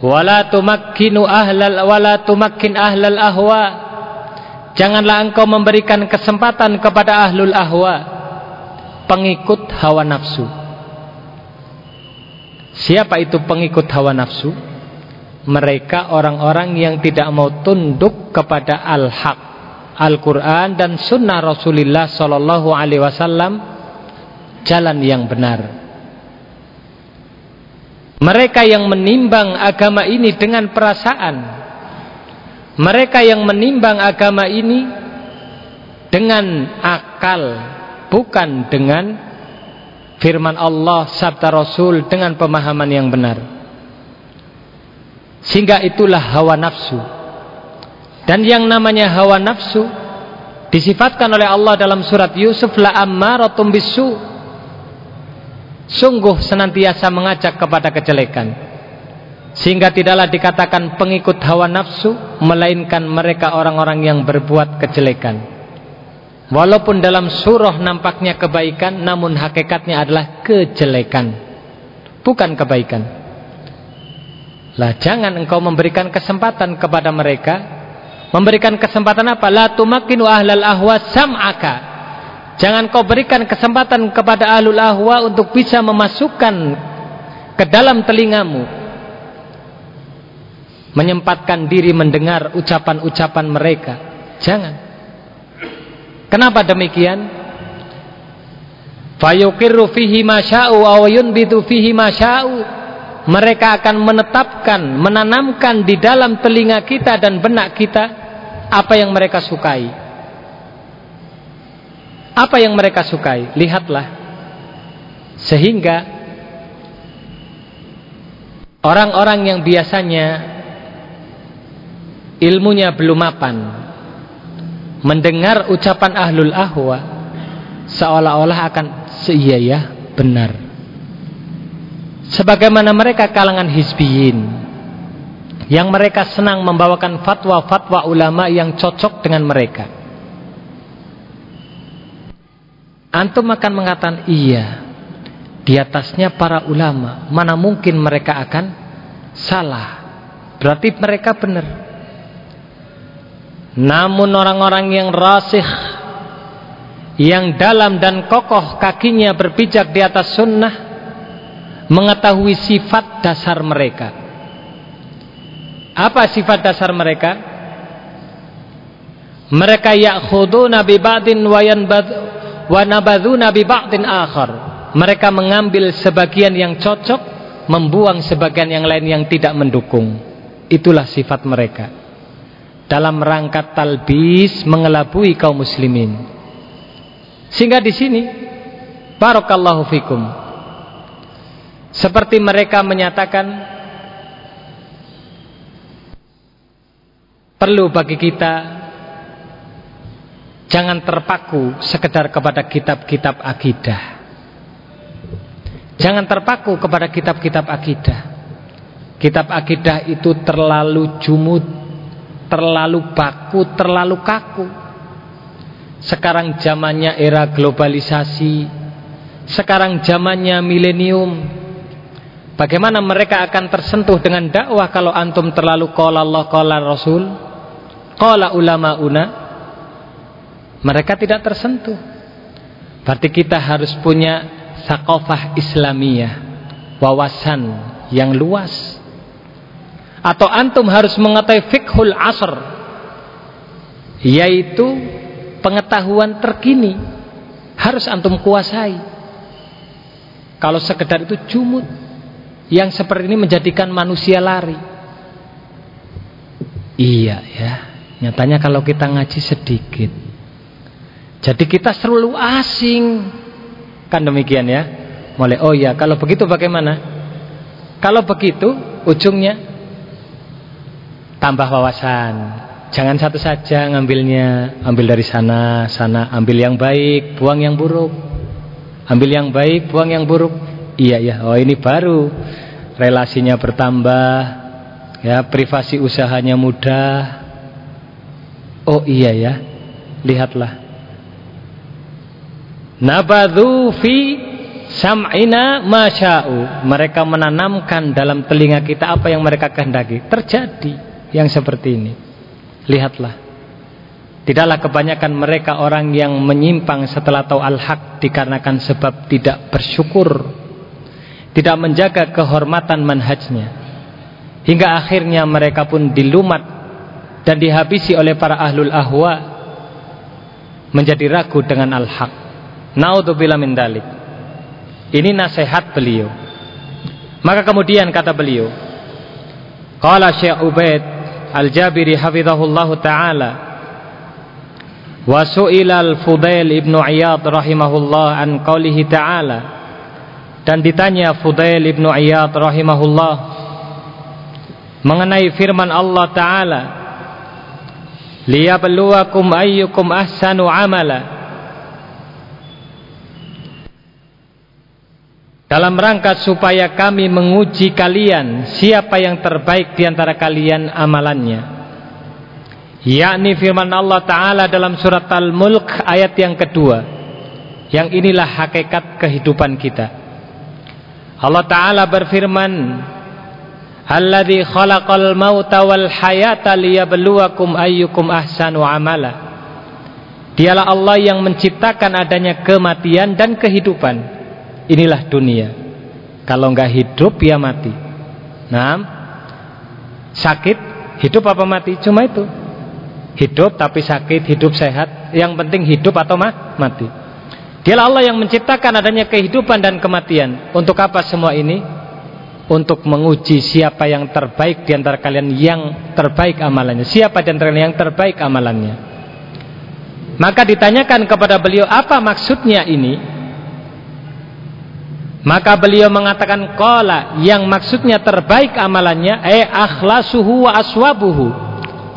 Wala tumakkinu ahlal wala ahlal ahwa. Janganlah engkau memberikan kesempatan kepada ahlul ahwa, pengikut hawa nafsu. Siapa itu pengikut hawa nafsu? Mereka orang-orang yang tidak mau tunduk kepada al-haq, Al-Quran dan Sunnah Rasulullah Sallallahu Alaihi Wasallam jalan yang benar. Mereka yang menimbang agama ini dengan perasaan, mereka yang menimbang agama ini dengan akal, bukan dengan firman Allah, sabda Rasul dengan pemahaman yang benar. Sehingga itulah hawa nafsu. Dan yang namanya hawa nafsu disifatkan oleh Allah dalam surat Yusuf la ammaratum bisu. Sungguh senantiasa mengajak kepada kejelekan. Sehingga tidaklah dikatakan pengikut hawa nafsu melainkan mereka orang-orang yang berbuat kejelekan. Walaupun dalam surah nampaknya kebaikan Namun hakikatnya adalah kejelekan Bukan kebaikan. Lah jangan engkau memberikan kesempatan kepada mereka. Memberikan kesempatan apa? La tumakinu ahlal ahwa sam'aka. Jangan kau berikan kesempatan kepada ahlul ahwa Untuk bisa memasukkan Ke dalam telingamu. Menyempatkan diri mendengar ucapan-ucapan mereka. Jangan Kenapa demikian? Fayuqirru fihi masya'u aw yunbitu fihi masya'u. mereka akan menetapkan, menanamkan di dalam telinga kita dan benak kita apa yang mereka sukai. Apa yang mereka sukai? Lihatlah. Sehingga orang-orang yang biasanya ilmunya belum mapan mendengar ucapan ahlul ahwa seolah-olah akan seia ya benar. Sebagaimana mereka kalangan hizbiyin yang mereka senang membawakan fatwa-fatwa ulama yang cocok dengan mereka. Antum akan mengatakan iya di atasnya para ulama mana mungkin mereka akan salah? Berarti mereka benar namun orang-orang yang rasih Yang dalam dan kokoh kakinya berpijak di atas sunnah Mengetahui sifat dasar mereka Apa sifat dasar mereka? Mereka ya'khuduna bi ba'din wa wa nabadhuna ba'din akhar. Mereka mengambil sebagian yang cocok, membuang sebagian yang lain yang tidak mendukung. Itulah sifat mereka dalam rangka talbis mengelabui kaum muslimin. Sehingga di sini barakallahu fikum. Seperti mereka menyatakan perlu bagi kita jangan terpaku sekedar kepada kitab-kitab akidah. Jangan terpaku kepada kitab-kitab akidah. Kitab akidah itu terlalu jumud terlalu baku, terlalu kaku. Sekarang zamannya era globalisasi, sekarang zamannya milenium. Bagaimana mereka akan tersentuh dengan dakwah kalau antum terlalu qala Allah qala Rasul? Ulama una? Mereka tidak tersentuh. Berarti kita harus punya sakofah Islamiyah, wawasan yang luas atau antum harus mengetahui fikhul asr yaitu pengetahuan terkini harus antum kuasai. Kalau sekedar itu jumut yang seperti ini menjadikan manusia lari. Iya ya nyatanya kalau kita ngaji sedikit jadi kita selalu asing. Kan demikian ya? Mulai oh ya kalau begitu bagaimana? Kalau begitu ujungnya tambah wawasan. Jangan satu saja ngambilnya, ambil dari sana, sana, ambil yang baik, buang yang buruk. Ambil yang baik, buang yang buruk. Iya ya, oh ini baru relasinya bertambah, ya privasi usahanya mudah. Oh iya ya, lihatlah. Nabadhu fi sam'ina masya'u. Mereka menanamkan dalam telinga kita apa yang mereka kehendaki. Terjadi yang seperti ini. Lihatlah. Tidaklah kebanyakan mereka orang yang menyimpang setelah tahu al-haq dikarenakan sebab tidak bersyukur. Tidak menjaga kehormatan manhajnya. Hingga akhirnya mereka pun dilumat dan dihabisi oleh para ahlul ahwa menjadi ragu dengan al-haq. Naudzubillah min. Ini nasihat beliau. Maka kemudian kata beliau, Qala Syekh Ubaid Al-Jabiri hafizahullahu taala. Wa su'ila al-Fudail ibnu Iyad rahimahullah an qaulihi ta'ala. Dan ditanya Fudail ibnu Iyad rahimahullah mengenai firman Allah taala liyabluwakum ayyukum ahsanu amala dalam rangka supaya kami menguji kalian siapa yang terbaik di antara kalian amalannya. Yakni firman Allah taala dalam surat Al-Mulk ayat yang kedua. Yang inilah hakikat kehidupan kita. Allah taala berfirman Alladzi khalaqal mauta wal hayata liyabluwakum ayyukum ahsanu amala. Dialah Allah yang menciptakan adanya kematian dan kehidupan Inilah dunia. Kalau nggak hidup ya mati. Nah, sakit, hidup apa mati? Cuma itu. Hidup tapi sakit, hidup sehat. Yang penting hidup atau mah? mati. Dialah Allah yang menciptakan adanya kehidupan dan kematian. Untuk apa semua ini? untuk menguji siapa yang terbaik di antara kalian yang terbaik amalannya. Siapa di antara kalian yang terbaik amalannya? Maka ditanyakan kepada beliau apa maksudnya ini? Maka beliau mengatakan qala yang maksudnya terbaik amalannya eh akhlasuhu wa aswabuhu.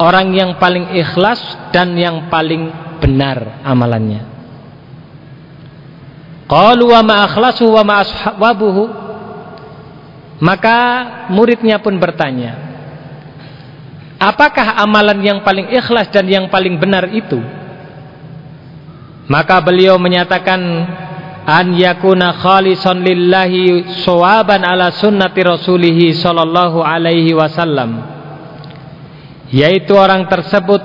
Orang yang paling ikhlas dan yang paling benar amalannya. Qalu wa ma akhlasuhu wa ma aswabuhu maka muridnya pun bertanya, apakah amalan yang paling ikhlas dan yang paling benar itu? Maka beliau menyatakan an yakuna khalisan lillahi sawaban ala sunnati rasulih sallallahu alaihi wasallam yaitu orang tersebut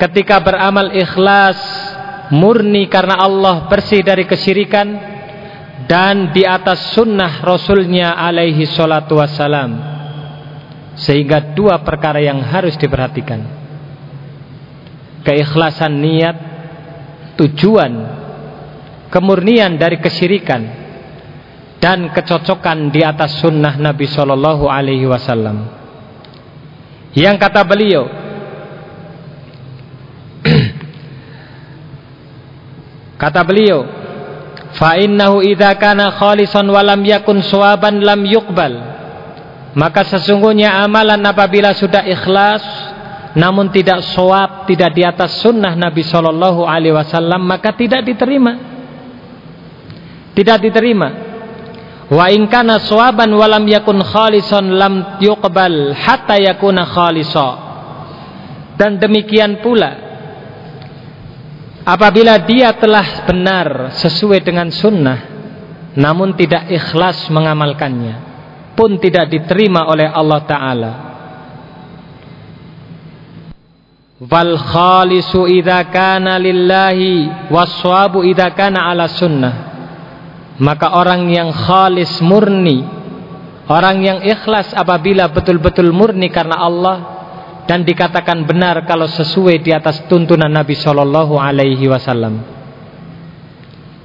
ketika beramal ikhlas murni karena Allah bersih dari kesyirikan dan di atas sunnah Rasulnya alaihi salatu wassalam sehingga dua perkara yang harus diperhatikan. Keikhlasan niat tujuan kemurnian dari kesyirikan dan kecocokan di atas sunnah Nabi Shallallahu Alaihi Wasallam. Yang kata beliau kata beliau fa innahu idza kana khalisan wa lam yakun sawaban lam yuqbal. Maka sesungguhnya amalan apabila sudah ikhlas namun tidak sawab tidak di atas sunnah Nabi Shallallahu Alaihi Wasallam maka tidak diterima tidak diterima. Wa in kana sawaban wa lam yakun khalisan lam yuqbal hatta yakuna khalisa. Dan demikian pula Apabila dia telah benar sesuai dengan sunnah Namun tidak ikhlas mengamalkannya Pun tidak diterima oleh Allah Ta'ala. Wal khalisu idha kana lillahi Waswabu idha kana ala sunnah Maka orang yang khalis murni Orang yang ikhlas apabila betul-betul murni karena Allah dan dikatakan benar kalau sesuai di atas tuntunan Nabi Shallallahu Alaihi Wasallam.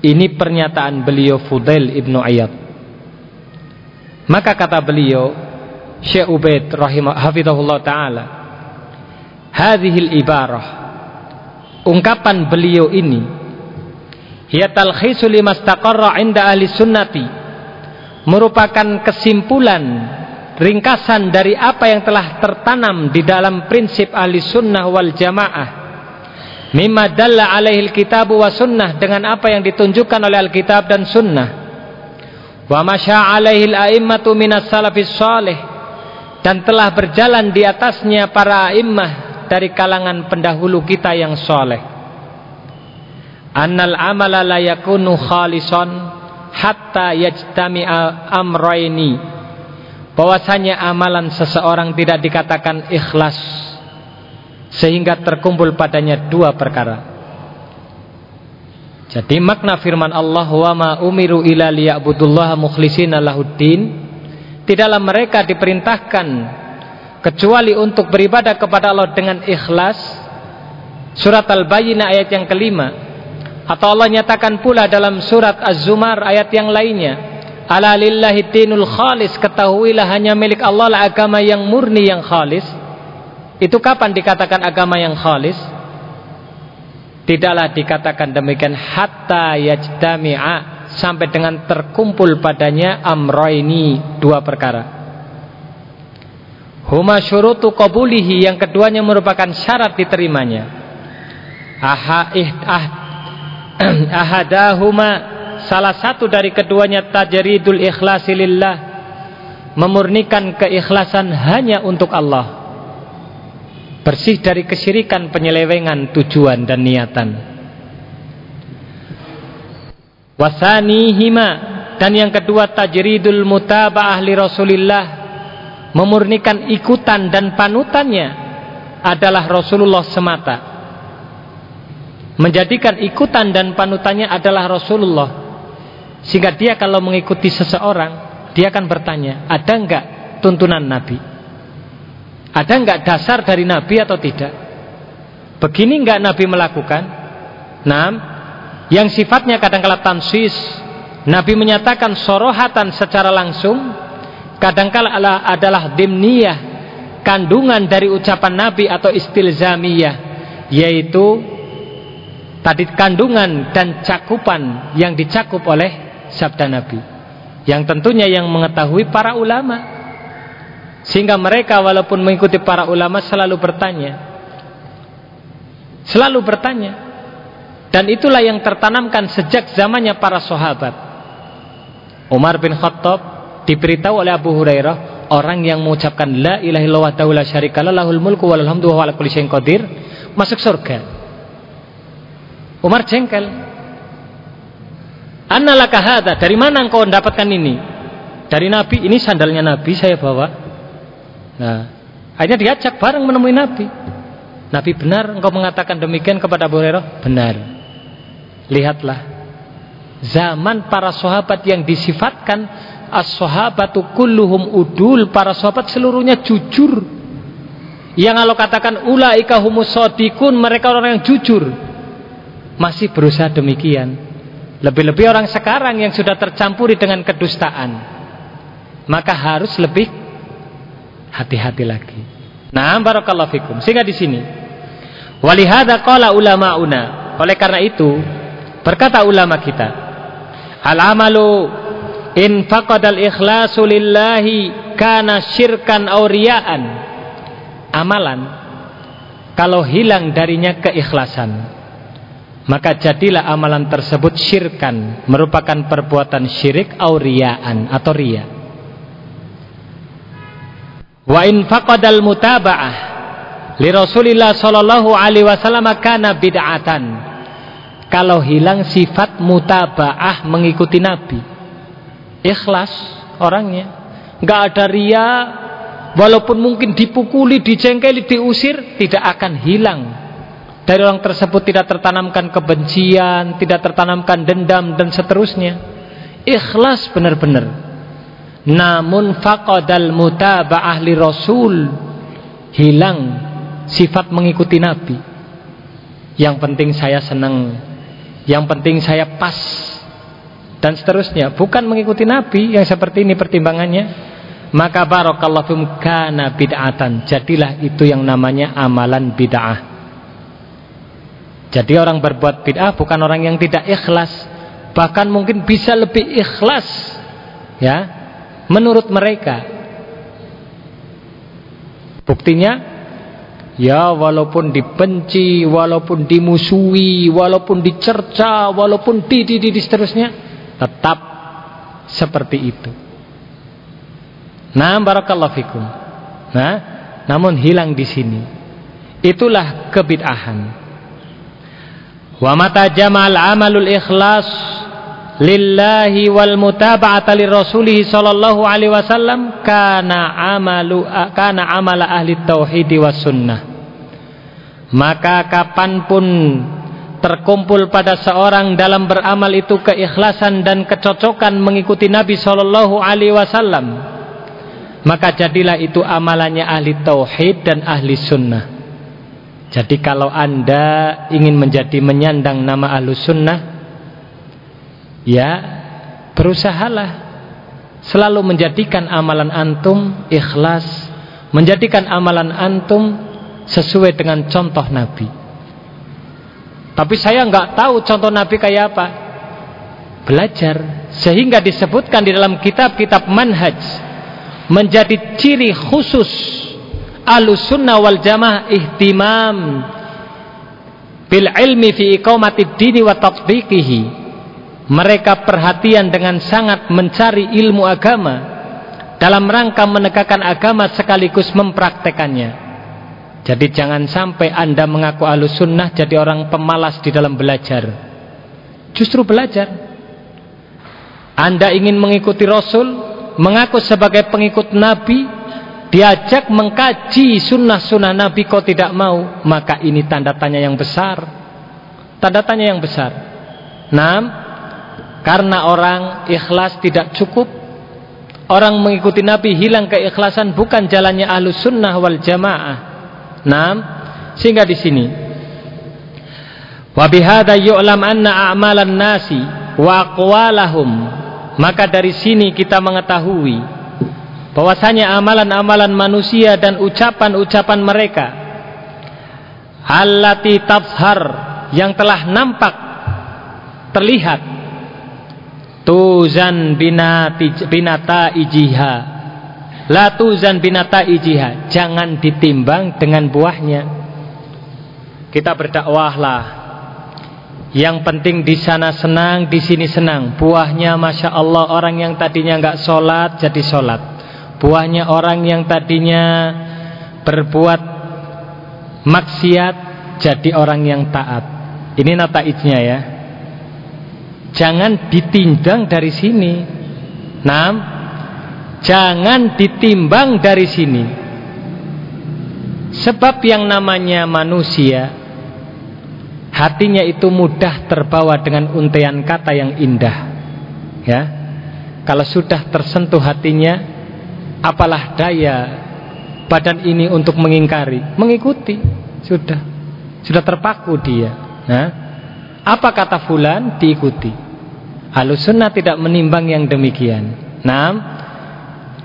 Ini pernyataan beliau Fudail ibnu Ayat. Maka kata beliau Syekh Ubaid rahimah hafizahullah taala, hadhil ibarah ungkapan beliau ini hiya talkhisu limastaqarra 'inda ahli sunnati. Merupakan kesimpulan ringkasan dari apa yang telah tertanam di dalam prinsip ahli sunnah wal jamaah. Mimma dalla alaihi alkitab wa sunnah dengan apa yang ditunjukkan oleh alkitab dan sunnah. Wa masya alaihi al-a'immatu minas salafis salih dan telah berjalan di atasnya para a'immah dari kalangan pendahulu kita yang soleh annal amala la yakunu khalisan hatta yajtami'a amraini bahwasanya amalan seseorang tidak dikatakan ikhlas sehingga terkumpul padanya dua perkara. Jadi makna firman Allah wa ma umiru ila liya'budullaha mukhlishina lahuddin tidaklah mereka diperintahkan kecuali untuk beribadah kepada Allah dengan ikhlas. Surat Al-Bayyinah ayat yang kelima atau Allah nyatakan pula dalam surat Az-Zumar ayat yang lainnya Ala lillahi dinul khalis Ketahuilah hanya milik Allah lah agama yang murni yang khalis. Itu kapan dikatakan agama yang khalis? Tidaklah dikatakan demikian Hatta yajdami'a Sampai dengan terkumpul padanya Amroini dua perkara. Huma syurutu qabulihi Yang keduanya merupakan syarat diterimanya. Aha, ih, ah, ahadahuma salah satu dari keduanya tajridul ikhlasi lillah memurnikan keikhlasan hanya untuk Allah bersih dari kesyirikan penyelewengan tujuan dan niatan. Wasanihima dan yang kedua tajridul mutaba'ah li Rasulillah memurnikan ikutan dan panutannya adalah Rasulullah semata menjadikan ikutan dan panutannya adalah Rasulullah sehingga dia kalau mengikuti seseorang, dia akan bertanya, ada enggak tuntunan Nabi? Ada enggak dasar dari Nabi atau tidak? Begini enggak Nabi melakukan? Nah, yang sifatnya kadang-kala tansis, Nabi menyatakan sorohatan secara langsung, kadangkala adalah dimniyah, kandungan dari ucapan Nabi atau istilzamiyah, yaitu tadi kandungan dan cakupan yang dicakup oleh sabda Nabi. Yang tentunya yang mengetahui para ulama. Sehingga mereka walaupun mengikuti para ulama selalu bertanya. Selalu bertanya. Dan itulah yang tertanamkan sejak zamannya para sahabat. Umar bin Khattab diberitahu oleh Abu Hurairah orang yang mengucapkan la ilaha illallah wa la syarikalah lahul mulku wa hamdu wa ala kulli syai'in qadir masuk surga. Umar jengkel. Annalaka hadza? Dari mana engkau mendapatkan ini? Dari Nabi. Ini sandalnya Nabi saya bawa. Nah, akhirnya diajak bareng menemui Nabi. Nabi benar engkau mengatakan demikian kepada Abu Hurairah? Benar. Lihatlah. Zaman para sahabat yang disifatkan as-sahabatu kulluhum udul, para sahabat seluruhnya jujur. Yang kalau katakan ulaika humus mereka orang yang jujur. Masih berusaha demikian. Lebih-lebih orang sekarang yang sudah tercampuri dengan kedustaan. Maka harus lebih hati-hati lagi. Nah, barakallahu fikum. Sehingga di sini walihada qala ulama'una. Oleh karena itu, berkata ulama kita, al-amalu in faqadal ikhlasu lillahi kana syirkan aw. Amalan kalau hilang darinya keikhlasan, maka jadilah amalan tersebut syirkan, merupakan perbuatan syirik auriaan atau ria. Wa in faqadal mutaba'ah li Rasulillah sallallahu alaihi wasallam kana bid'atan. Kalau hilang sifat mutaba'ah mengikuti Nabi. Ikhlas orangnya. Enggak ada ria walaupun mungkin dipukuli, dijengkeli, diusir tidak akan hilang. Dari orang tersebut tidak tertanamkan kebencian, tidak tertanamkan dendam dan seterusnya. Ikhlas benar-benar. Namun faqadal mutaba'ah li rasul. Hilang sifat mengikuti nabi. Yang penting saya senang. Yang penting saya pas. Dan seterusnya. Bukan mengikuti nabi yang seperti ini pertimbangannya. Maka barakallahu fikum kana bid'atan. Jadilah itu yang namanya amalan bid'ah jadi orang berbuat bid'ah bukan orang yang tidak ikhlas bahkan mungkin bisa lebih ikhlas ya menurut mereka. Buktinya ya walaupun dibenci, walaupun dimusuhi, walaupun dicerca, walaupun di di di, seterusnya tetap seperti itu. Nah, barakallahu fikum. Nah, namun hilang di sini. Itulah kebid'ahan. Wa mata jamal amalul ikhlas lillahi wal mutaba'ata li rasulih sallallahu alaihi wasallam kana amalu kana amala ahli tauhid was sunnah. Maka kapan pun terkumpul pada seorang dalam beramal itu keikhlasan dan kecocokan mengikuti Nabi sallallahu alaihi wasallam maka jadilah itu amalannya ahli tauhid dan ahli sunnah jadi kalau anda ingin menjadi menyandang nama ahlu sunnah ya berusahalah selalu menjadikan amalan antum ikhlas, menjadikan amalan antum sesuai dengan contoh Nabi. Tapi saya nggak tahu contoh Nabi kayak apa. Belajar sehingga disebutkan di dalam kitab-kitab manhaj menjadi ciri khusus Ahlussunnah wal Jamaah ihtimam bil ilmi fi iqamatid dini wa tatbiqihi mereka perhatian dengan sangat mencari ilmu agama dalam rangka menegakkan agama sekaligus mempraktekannya. Jadi jangan sampai anda mengaku alus sunnah jadi orang pemalas di dalam belajar. Justru belajar. Anda ingin mengikuti Rasul, mengaku sebagai pengikut Nabi, diajak mengkaji sunnah-sunnah Nabi kau tidak mau, maka ini tanda tanya yang besar. Tanda tanya yang besar. Nah, karena orang ikhlas tidak cukup Orang mengikuti Nabi hilang keikhlasan bukan jalannya ahlu sunnah wal jamaah. Nah, sehingga di sini. Wabihada yu'lam anna a'malan nasi wa aqwalahum. Maka dari sini kita mengetahui bahwasanya amalan-amalan manusia dan ucapan-ucapan mereka allati tafhar yang telah nampak terlihat tuzan binati binata ijiha la tuzan binata ijiha jangan ditimbang dengan buahnya kita berdakwahlah yang penting di sana senang, di sini senang. Buahnya masya Allah orang yang tadinya nggak sholat jadi sholat. Buahnya orang yang tadinya berbuat maksiat jadi orang yang taat. Ini nataijnya ya. Jangan ditinjang dari sini. Nam, jangan ditimbang dari sini. Sebab yang namanya manusia hatinya itu mudah terbawa dengan untayan kata yang indah. Ya. Kalau sudah tersentuh hatinya, apalah daya badan ini untuk mengingkari, mengikuti, sudah. Sudah terpaku dia. Nah, apa kata fulan diikuti. Halus sunnah tidak menimbang yang demikian. Nah,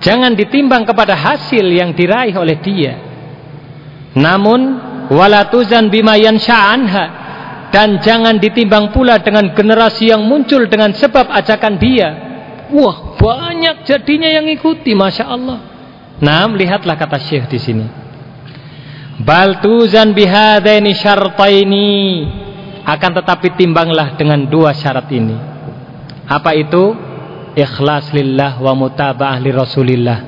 jangan ditimbang kepada hasil yang diraih oleh dia. Namun walatuzan bimayan sya'anha dan jangan ditimbang pula dengan generasi yang muncul dengan sebab ajakan dia. Wah, banyak jadinya yang ikuti, masya Allah. Nah, lihatlah kata Syekh di sini. Bal tuzan bihadaini syartaini akan tetapi timbanglah dengan dua syarat ini. Apa itu? Ikhlas lillah wa mutaba'ah li Rasulillah.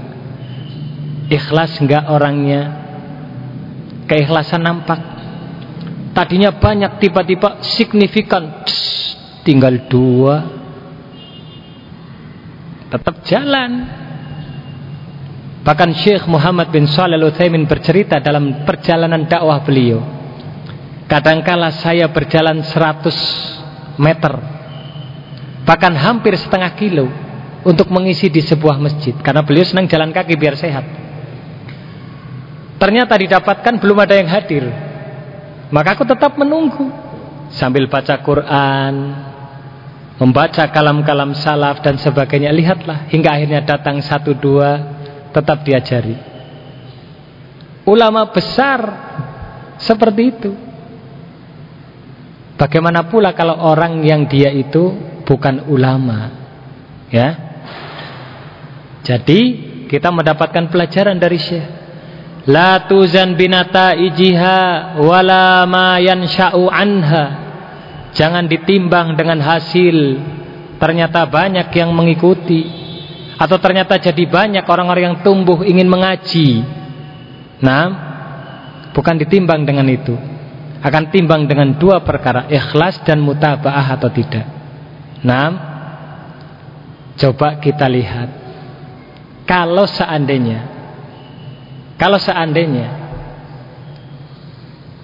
Ikhlas enggak orangnya? Keikhlasan nampak. Tadinya banyak tiba-tiba signifikan. tinggal dua. Tetap jalan. Bahkan Syekh Muhammad bin Shalih Al-Utsaimin bercerita dalam perjalanan dakwah beliau. Kadangkala saya berjalan 100 meter. Bahkan hampir setengah kilo untuk mengisi di sebuah masjid karena beliau senang jalan kaki biar sehat. Ternyata didapatkan belum ada yang hadir. Maka aku tetap menunggu sambil baca Quran, membaca kalam-kalam salaf dan sebagainya. Lihatlah hingga akhirnya datang satu dua tetap diajari. Ulama besar seperti itu. Bagaimana pula kalau orang yang dia itu bukan ulama? Ya. Jadi kita mendapatkan pelajaran dari Syekh. La tuzan binata ijiha wala ma yansha'u anha. Jangan ditimbang dengan hasil. Ternyata banyak yang mengikuti atau ternyata jadi banyak orang-orang yang tumbuh ingin mengaji. Nah, bukan ditimbang dengan itu. Akan timbang dengan dua perkara, ikhlas dan mutabaah atau tidak. Nah, coba kita lihat. Kalau seandainya kalau seandainya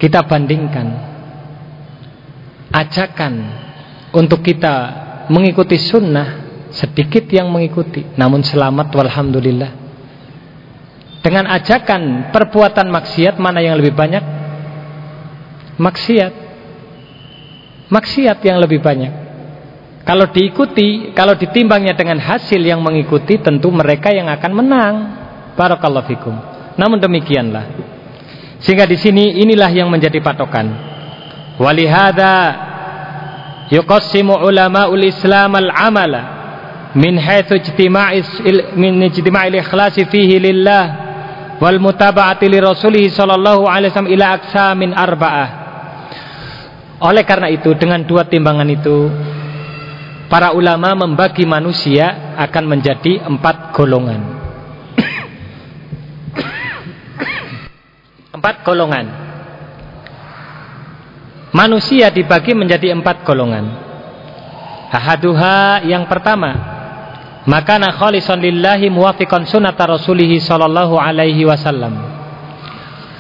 kita bandingkan ajakan untuk kita mengikuti sunnah sedikit yang mengikuti namun selamat walhamdulillah. Dengan ajakan perbuatan maksiat mana yang lebih banyak? Maksiat. Maksiat yang lebih banyak. Kalau diikuti kalau ditimbangnya dengan hasil yang mengikuti tentu mereka yang akan menang. Barakallahu fikum. Namun demikianlah. Sehingga di sini inilah yang menjadi patokan yuqassimu ulama'ul islam al-amala min haitsu ijtima'is min ijtima'il ikhlasi fihi lillah wal mutaba'ati li rasulih sallallahu alaihi wasallam ila aksamin arba'ah oleh karena itu dengan dua timbangan itu para ulama membagi manusia akan menjadi empat golongan. Empat golongan manusia dibagi menjadi empat golongan. Ahaduha yang pertama maka na khalisan lillahi muwafiqan sunnata alaihi wasallam.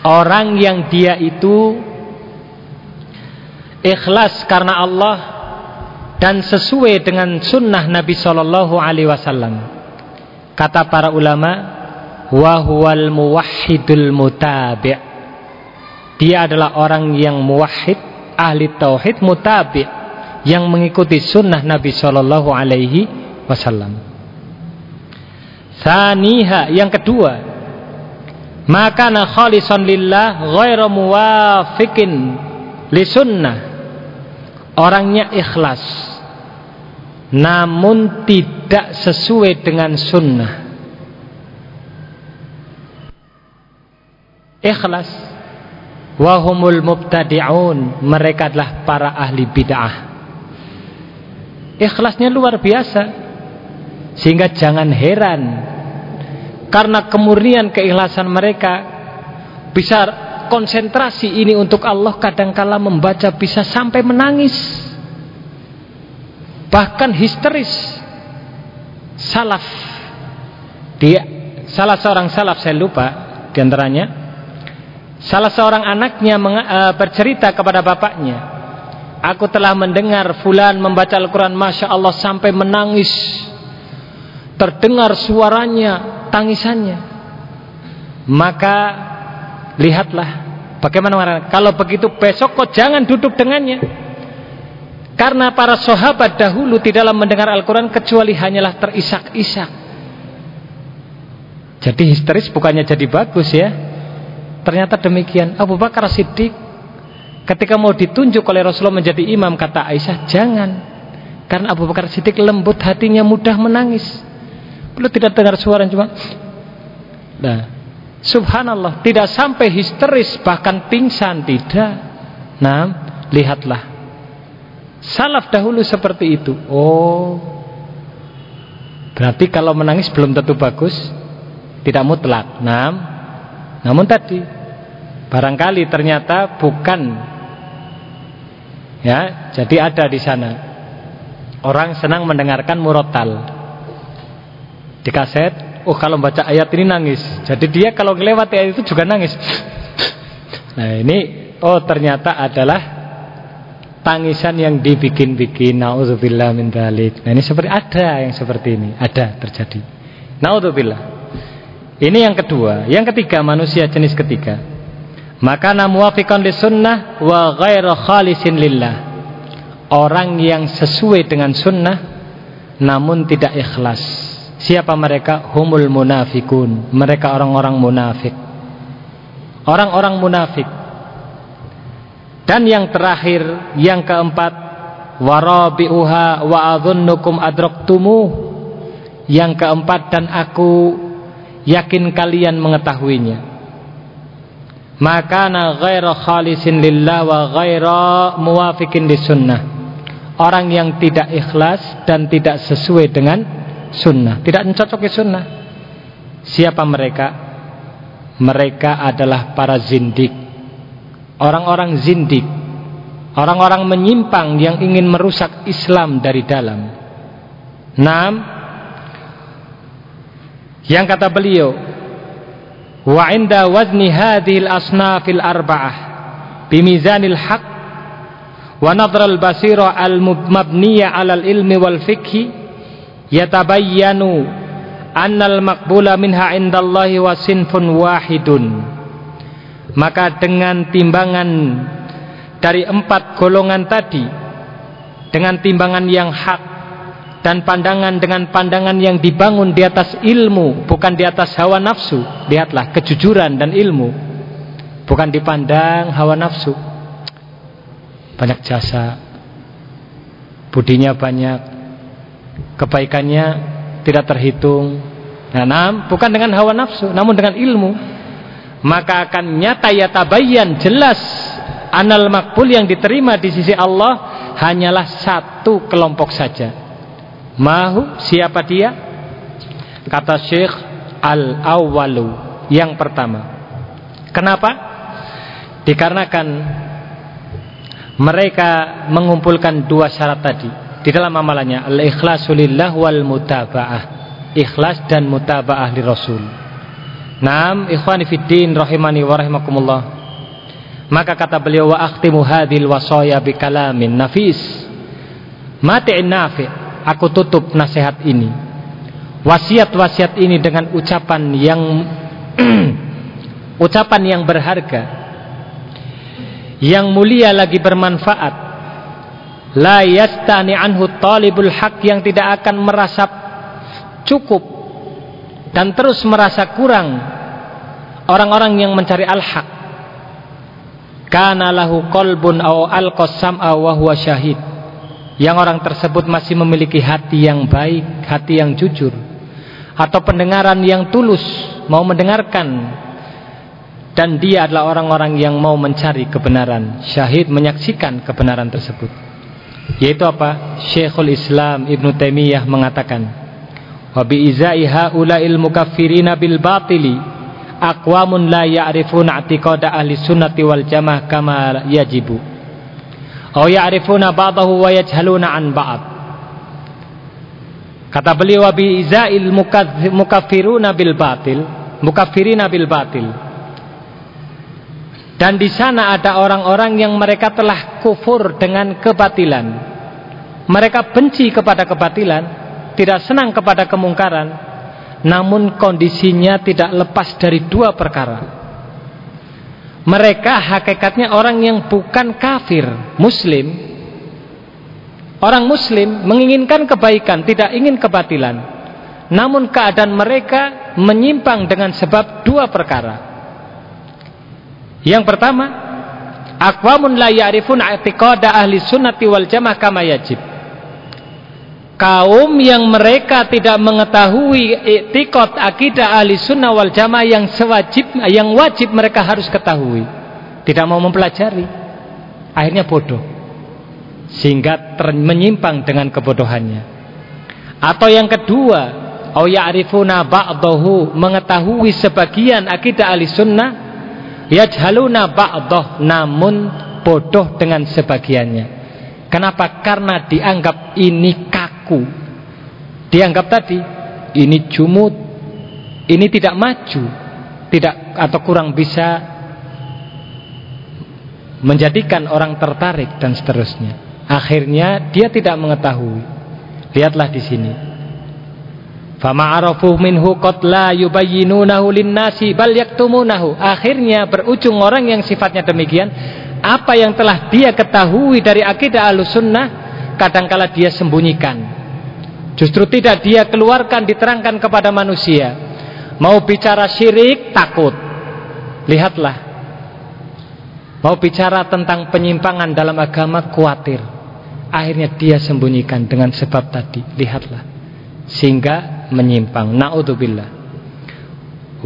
Orang yang dia itu ikhlas karena Allah dan sesuai dengan sunnah Nabi sallallahu alaihi wasallam. Kata para ulama wa huwal muwahhidul mutabi' dia adalah orang yang muwahhid ahli tauhid mutabi' yang mengikuti sunnah Nabi sallallahu alaihi wasallam Saniha yang kedua, maka na khalisan lillah ghairu muwafiqin li sunnah. Orangnya ikhlas namun tidak sesuai dengan sunnah. Ikhlas wahumul mubtadi'un mereka adalah para ahli bid'ah. Ikhlasnya luar biasa sehingga jangan heran karena kemurnian keikhlasan mereka bisa konsentrasi ini untuk Allah kadangkala membaca bisa sampai menangis. Bahkan histeris. Salaf dia salah seorang salaf saya lupa di antaranya salah seorang anaknya uh, bercerita kepada bapaknya aku telah mendengar fulan membaca Al-Quran Masya Allah sampai menangis terdengar suaranya, tangisannya. Maka lihatlah bagaimana kalau begitu besok kok jangan duduk dengannya. Karena para sahabat dahulu di dalam mendengar Al-Quran kecuali hanyalah terisak-isak. Jadi histeris bukannya jadi bagus ya. Ternyata demikian. Abu Bakar Siddiq ketika mau ditunjuk oleh Rasulullah menjadi imam kata Aisyah jangan. Karena Abu Bakar Siddiq lembut hatinya mudah menangis. Beliau tidak dengar suara cuma Nah, subhanallah, tidak sampai histeris bahkan pingsan tidak. Nah, lihatlah. Salaf dahulu seperti itu. Oh. Berarti kalau menangis belum tentu bagus, tidak mutlak. Nah, namun tadi barangkali ternyata bukan. Ya, jadi ada di sana. Orang senang mendengarkan murotal. Di kaset oh kalau baca ayat ini nangis. Jadi dia kalau lewat ayat itu juga nangis. Nah ini oh ternyata adalah tangisan yang dibikin-bikin. Naudzubillah min dalik nah ini seperti ada yang seperti ini. Ada terjadi. Naudzubillah. Ini yang kedua. Yang ketiga manusia jenis ketiga maka namuafikan li sunnah wa ghairu khalisin lillah orang yang sesuai dengan sunnah namun tidak ikhlas Siapa mereka? Humul munafikun. Mereka orang-orang munafik. Orang-orang munafik. Dan yang terakhir, yang keempat, warabi'uha wa adhunnukum adraktumu. Yang keempat dan aku yakin kalian mengetahuinya. Maka na ghaira khalisin lillah wa ghaira muwafikin di sunnah. Orang yang tidak ikhlas dan tidak sesuai dengan sunnah. Tidak mencocoki sunnah. Siapa mereka? Mereka adalah para zindik. Orang-orang zindik. Orang-orang menyimpang yang ingin merusak Islam dari dalam. Enam yang kata beliau wa inda wazni hadhil asnafil arba'ah bimizanil haq wa nadral basira al mabniya alal ilmi wal fikhi yatabayyanu annal maqbula minha indallahi wasinfun wahidun. Maka dengan timbangan dari empat golongan tadi dengan timbangan yang hak dan pandangan dengan pandangan yang dibangun di atas ilmu bukan di atas hawa nafsu lihatlah kejujuran dan ilmu bukan dipandang hawa nafsu banyak jasa budinya banyak kebaikannya tidak terhitung. Nah, nah, bukan dengan hawa nafsu, namun dengan ilmu. Maka akan nyata ya tabayan jelas anal makbul yang diterima di sisi Allah hanyalah satu kelompok saja. Mahu? Siapa dia? Kata Syekh Al-Awwalu yang pertama. Kenapa? Dikarenakan mereka mengumpulkan dua syarat tadi. Di dalam amalannya al-ikhlasu lillah wal mutaba'ah. Ikhlas dan mutaba'ah li rasul. Naam ikhwani fiddin rahimani wa maka kata beliau wa akhtimu hadhil wasaya bi kalamin nafis. Mati'in nafi aku tutup nasihat ini. Wasiat-wasiat ini dengan ucapan yang ucapan yang berharga yang mulia lagi bermanfaat. La yastani anhu talibul haq yang tidak akan merasa cukup dan terus merasa kurang orang-orang yang mencari al-haq. Kana lahu qalbun aw alqasam wa huwa syahid yang orang tersebut masih memiliki hati yang baik hati yang jujur atau pendengaran yang tulus mau mendengarkan dan dia adalah orang-orang yang mau mencari kebenaran syahid menyaksikan kebenaran tersebut. Yaitu apa? Syekhul Islam Ibn Taimiyah mengatakan wa bi izai haula'il mukaffirina bil batili aqwamun la ya'rifuna i'tiqada ahli sunnati wal jamaah kama yajibu ya'rifuna ba'dahu wa yajhaluna an ba'd Kata beliau wabi izail mukafiruna bil batil, mukafirina bil batil. Dan di sana ada orang-orang yang mereka telah kufur dengan kebatilan. Mereka benci kepada kebatilan, tidak senang kepada kemungkaran, namun kondisinya tidak lepas dari dua perkara. Mereka hakikatnya orang yang bukan kafir, muslim, Orang muslim menginginkan kebaikan, tidak ingin kebatilan. Namun keadaan mereka menyimpang dengan sebab dua perkara. Yang pertama, aqwamun la ya'rifun i'tiqada ahli sunnati wal jamaah kama yajib. Kaum yang mereka tidak mengetahui i'tiqad akidah ahli sunnah wal jamaah yang sewajib yang wajib mereka harus ketahui. Tidak mau mempelajari. Akhirnya bodoh sehingga menyimpang dengan kebodohannya. Atau yang kedua, au ya'rifuna ba'dahu mengetahui sebagian akidah ahli sunnah yajhaluna ba'dah namun bodoh dengan sebagiannya. Kenapa? Karena dianggap ini kaku. Dianggap tadi ini jumut, ini tidak maju, tidak atau kurang bisa menjadikan orang tertarik dan seterusnya. Akhirnya dia tidak mengetahui. Lihatlah di sini. Minhu yubayyinunahu lin-nasi bal yaktumunahu. Akhirnya berujung orang yang sifatnya demikian, apa yang telah dia ketahui dari akidah Ahlussunnah kadangkala dia sembunyikan. Justru tidak dia keluarkan diterangkan kepada manusia. Mau bicara syirik takut. Lihatlah. Mau bicara tentang penyimpangan dalam agama khawatir. Akhirnya dia sembunyikan dengan sebab tadi. Lihatlah. Sehingga menyimpang. Naudzubillah.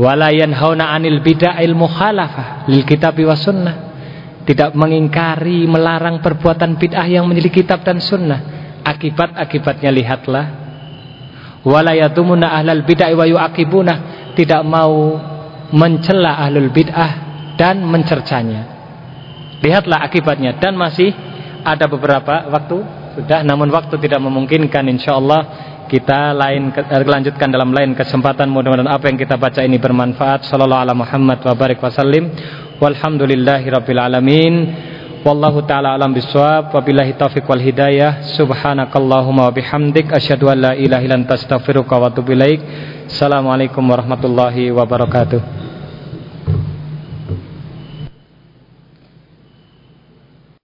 Wala yanhauna 'anil bid'ahil mukhalafah lil kitabi was sunnah. Tidak mengingkari melarang perbuatan bid'ah yang menjadi kitab dan sunnah. Akibat-akibatnya lihatlah wala yatumuna ahlal bid'ah wa yu'aqibuna. Tidak mau mencela ahlul bid'ah dan mencercanya. Lihatlah akibatnya. Dan masih ada beberapa waktu. Sudah namun waktu tidak memungkinkan insyaallah. Kita lain eh, lanjutkan dalam lain kesempatan. Mudah-mudahan apa yang kita baca ini bermanfaat. Sallallahu ala Muhammad wa barik wasallim walhamdulillahi rabbil alamin wallahu taala alam bisawab. Wabillahi taufik wal hidayah. Subhanakallahumma wa bihamdik. Asyhadu an la ilaha illa wa atubu assalamualaikum warahmatullahi wabarakatuh